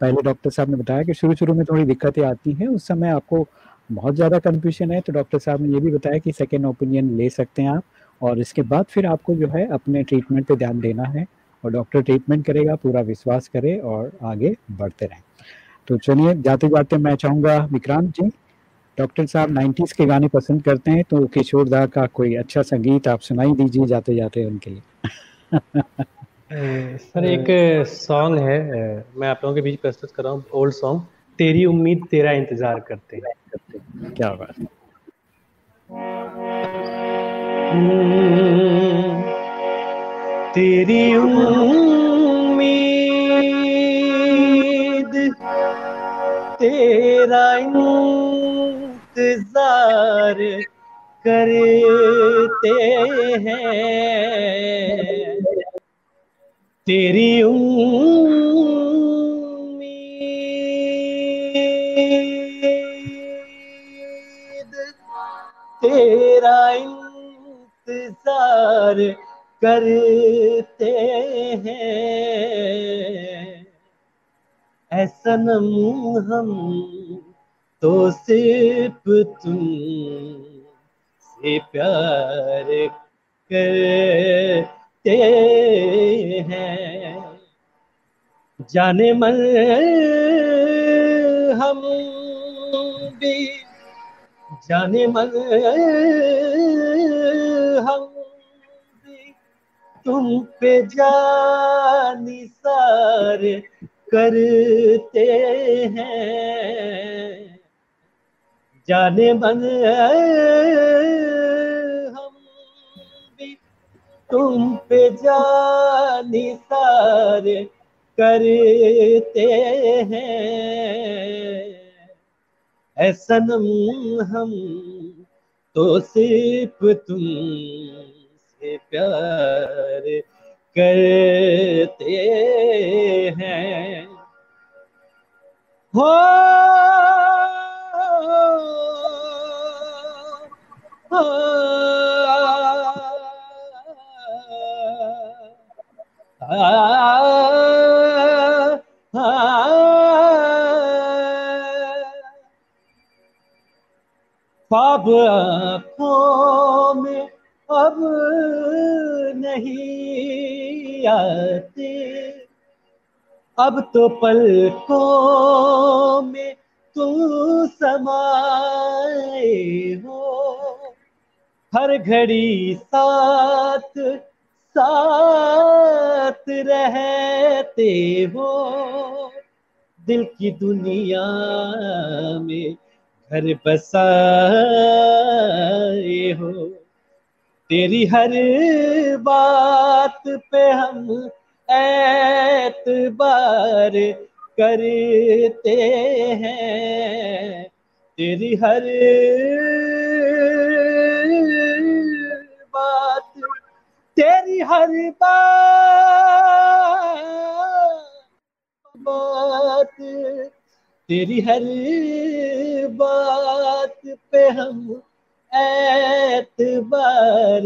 पहले डॉक्टर साहब ने बताया कि शुरू शुरू में थोड़ी दिक्कतें आती हैं, उस समय आपको बहुत ज़्यादा कन्फ्यूज़न है तो डॉक्टर साहब ने ये भी बताया कि सेकेंड ओपिनियन ले सकते हैं आप और इसके बाद फिर आपको जो है अपने ट्रीटमेंट पे ध्यान देना है और डॉक्टर ट्रीटमेंट करेगा, पूरा विश्वास करे और आगे बढ़ते रहें। तो चलिए जाते जाते मैं चाहूँगा विक्रांत जी। डॉक्टर साहब नाइन्टीज़ के गाने पसंद करते हैं तो किशोर दा का कोई अच्छा संगीत आप सुनाई दीजिए जाते जाते उनके लिए। सर एक सॉन्ग है मैं आप लोगों के बीच प्रस्तुत कर रहा हूँ ओल्ड सॉन्ग तेरी उम्मीद तेरा इंतज़ार करते हैं। क्या बात तेरी उम्मीद तेरा इंतज़ार करते हैं। तेरी उम्मीद तेरा इंतज़ार करते हैं। ऐसा नम हम तो सिर्फ़ तुम से प्यार कर हैं। जाने मन हम भी, जाने मन हम भी, तुम पे जानी सार करते हैं। जाने मन तुम पे जानी सारे करते हैं। ऐसनम हम तो सिर्फ़ तुम से प्यार करते हैं हो हो ख्वाब आँखों में अब नहीं आते। अब तो पलकों में तू समाए हो। हर घड़ी साथ साथ रहते हो। दिल की दुनिया में घर बसाए हो। तेरी हर बात पे हम ऐतबार करते हैं। तेरी हर बात, तेरी हर बात, तेरी हर बात पे हम एतबार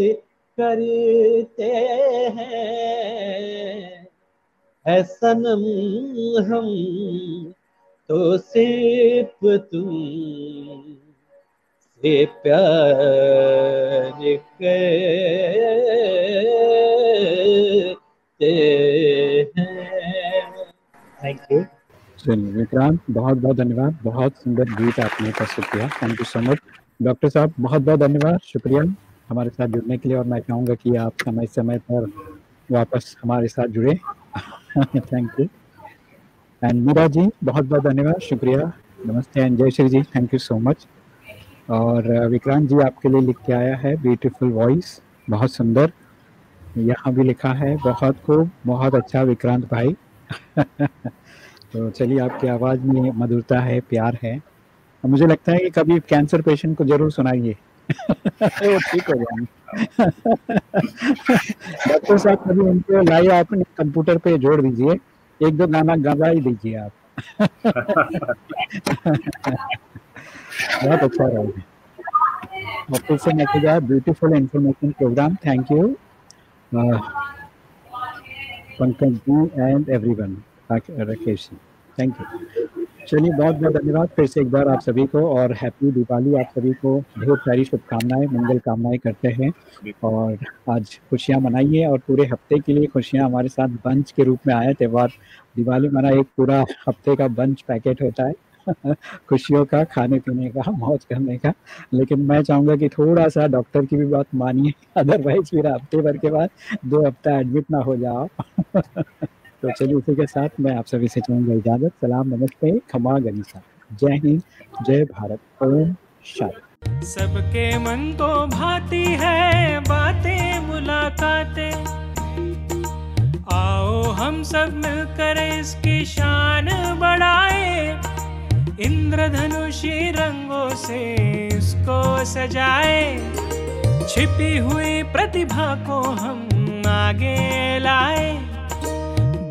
करते हैं। है सनम हम तो सिर्फ़ तुम से प्यार करते हैं। थैंक यू चलिए विक्रांत बहुत बहुत धन्यवाद। बहुत सुंदर गीत आपने प्रस्तुत किया। Thank you so much doctor साहब, बहुत बहुत धन्यवाद, शुक्रिया हमारे साथ जुड़ने के लिए और मैं चाहूँगा कि आप समय समय पर वापस हमारे साथ जुड़े। Thank you and Meera ji, बहुत बहुत धन्यवाद, शुक्रिया। नमस्ते and Jayashree ji thank you so much और विक्रांत जी आपके लिए लिख के आया है ब्यूटीफुल वॉइस बहुत सुंदर। यहाँ भी लिखा है, बहुत खूब, बहुत अच्छा विक्रांत भाई। तो चलिए, आपकी आवाज़ में मधुरता है, प्यार है। मुझे लगता है कि कभी कैंसर पेशेंट को ज़रूर सुनाइए। ठीक हो जाएँगे। डॉक्टर साहब, कभी उनको लाइव अपने कंप्यूटर पे जोड़ दीजिए। एक दो गाना गवा ही दीजिए आप। बहुत अच्छा रहेगा फिर से मैसेज आया beautiful information program thank you Pankaj ji and everyone Rakesh ji thank you चलिए, बहुत बहुत धन्यवाद फिर से एक बार आप सभी को और हैप्पी दिवाली आप सभी को। ढेर सारी शुभकामनाएँ, मंगल कामनाएँ करते हैं और आज खुशियाँ मनाइए और पूरे हफ़्ते के लिए खुशियाँ हमारे साथ बंच के रूप में आया त्यौहार। दिवाली मना एक पूरा हफ़्ते का बंच पैकेट होता है। खुशियों का, खाने पीने का, मौज करने का। लेकिन मैं चाहूँगा कि थोड़ा सा डॉक्टर की भी बात मानिए अदरवाइज़ फिर हफ़्ते भर के बाद दो हफ़्ता एडमिट ना हो जाओ। तो चलिए उसी के साथ मैं आप सभी से चाहूँगा इजाज़त। सलाम, नमस्ते, खमा गनीसा। जय हिंद, जय भारत। ओम शांति। सबके मन को भाती है, बातें, मुलाकातें। आओ हम सब मिलकर इसकी शान बढ़ाए। इंद्रधनुषी रंगों से इसको सजाए। छिपी हुई प्रतिभा को हम आगे लाए।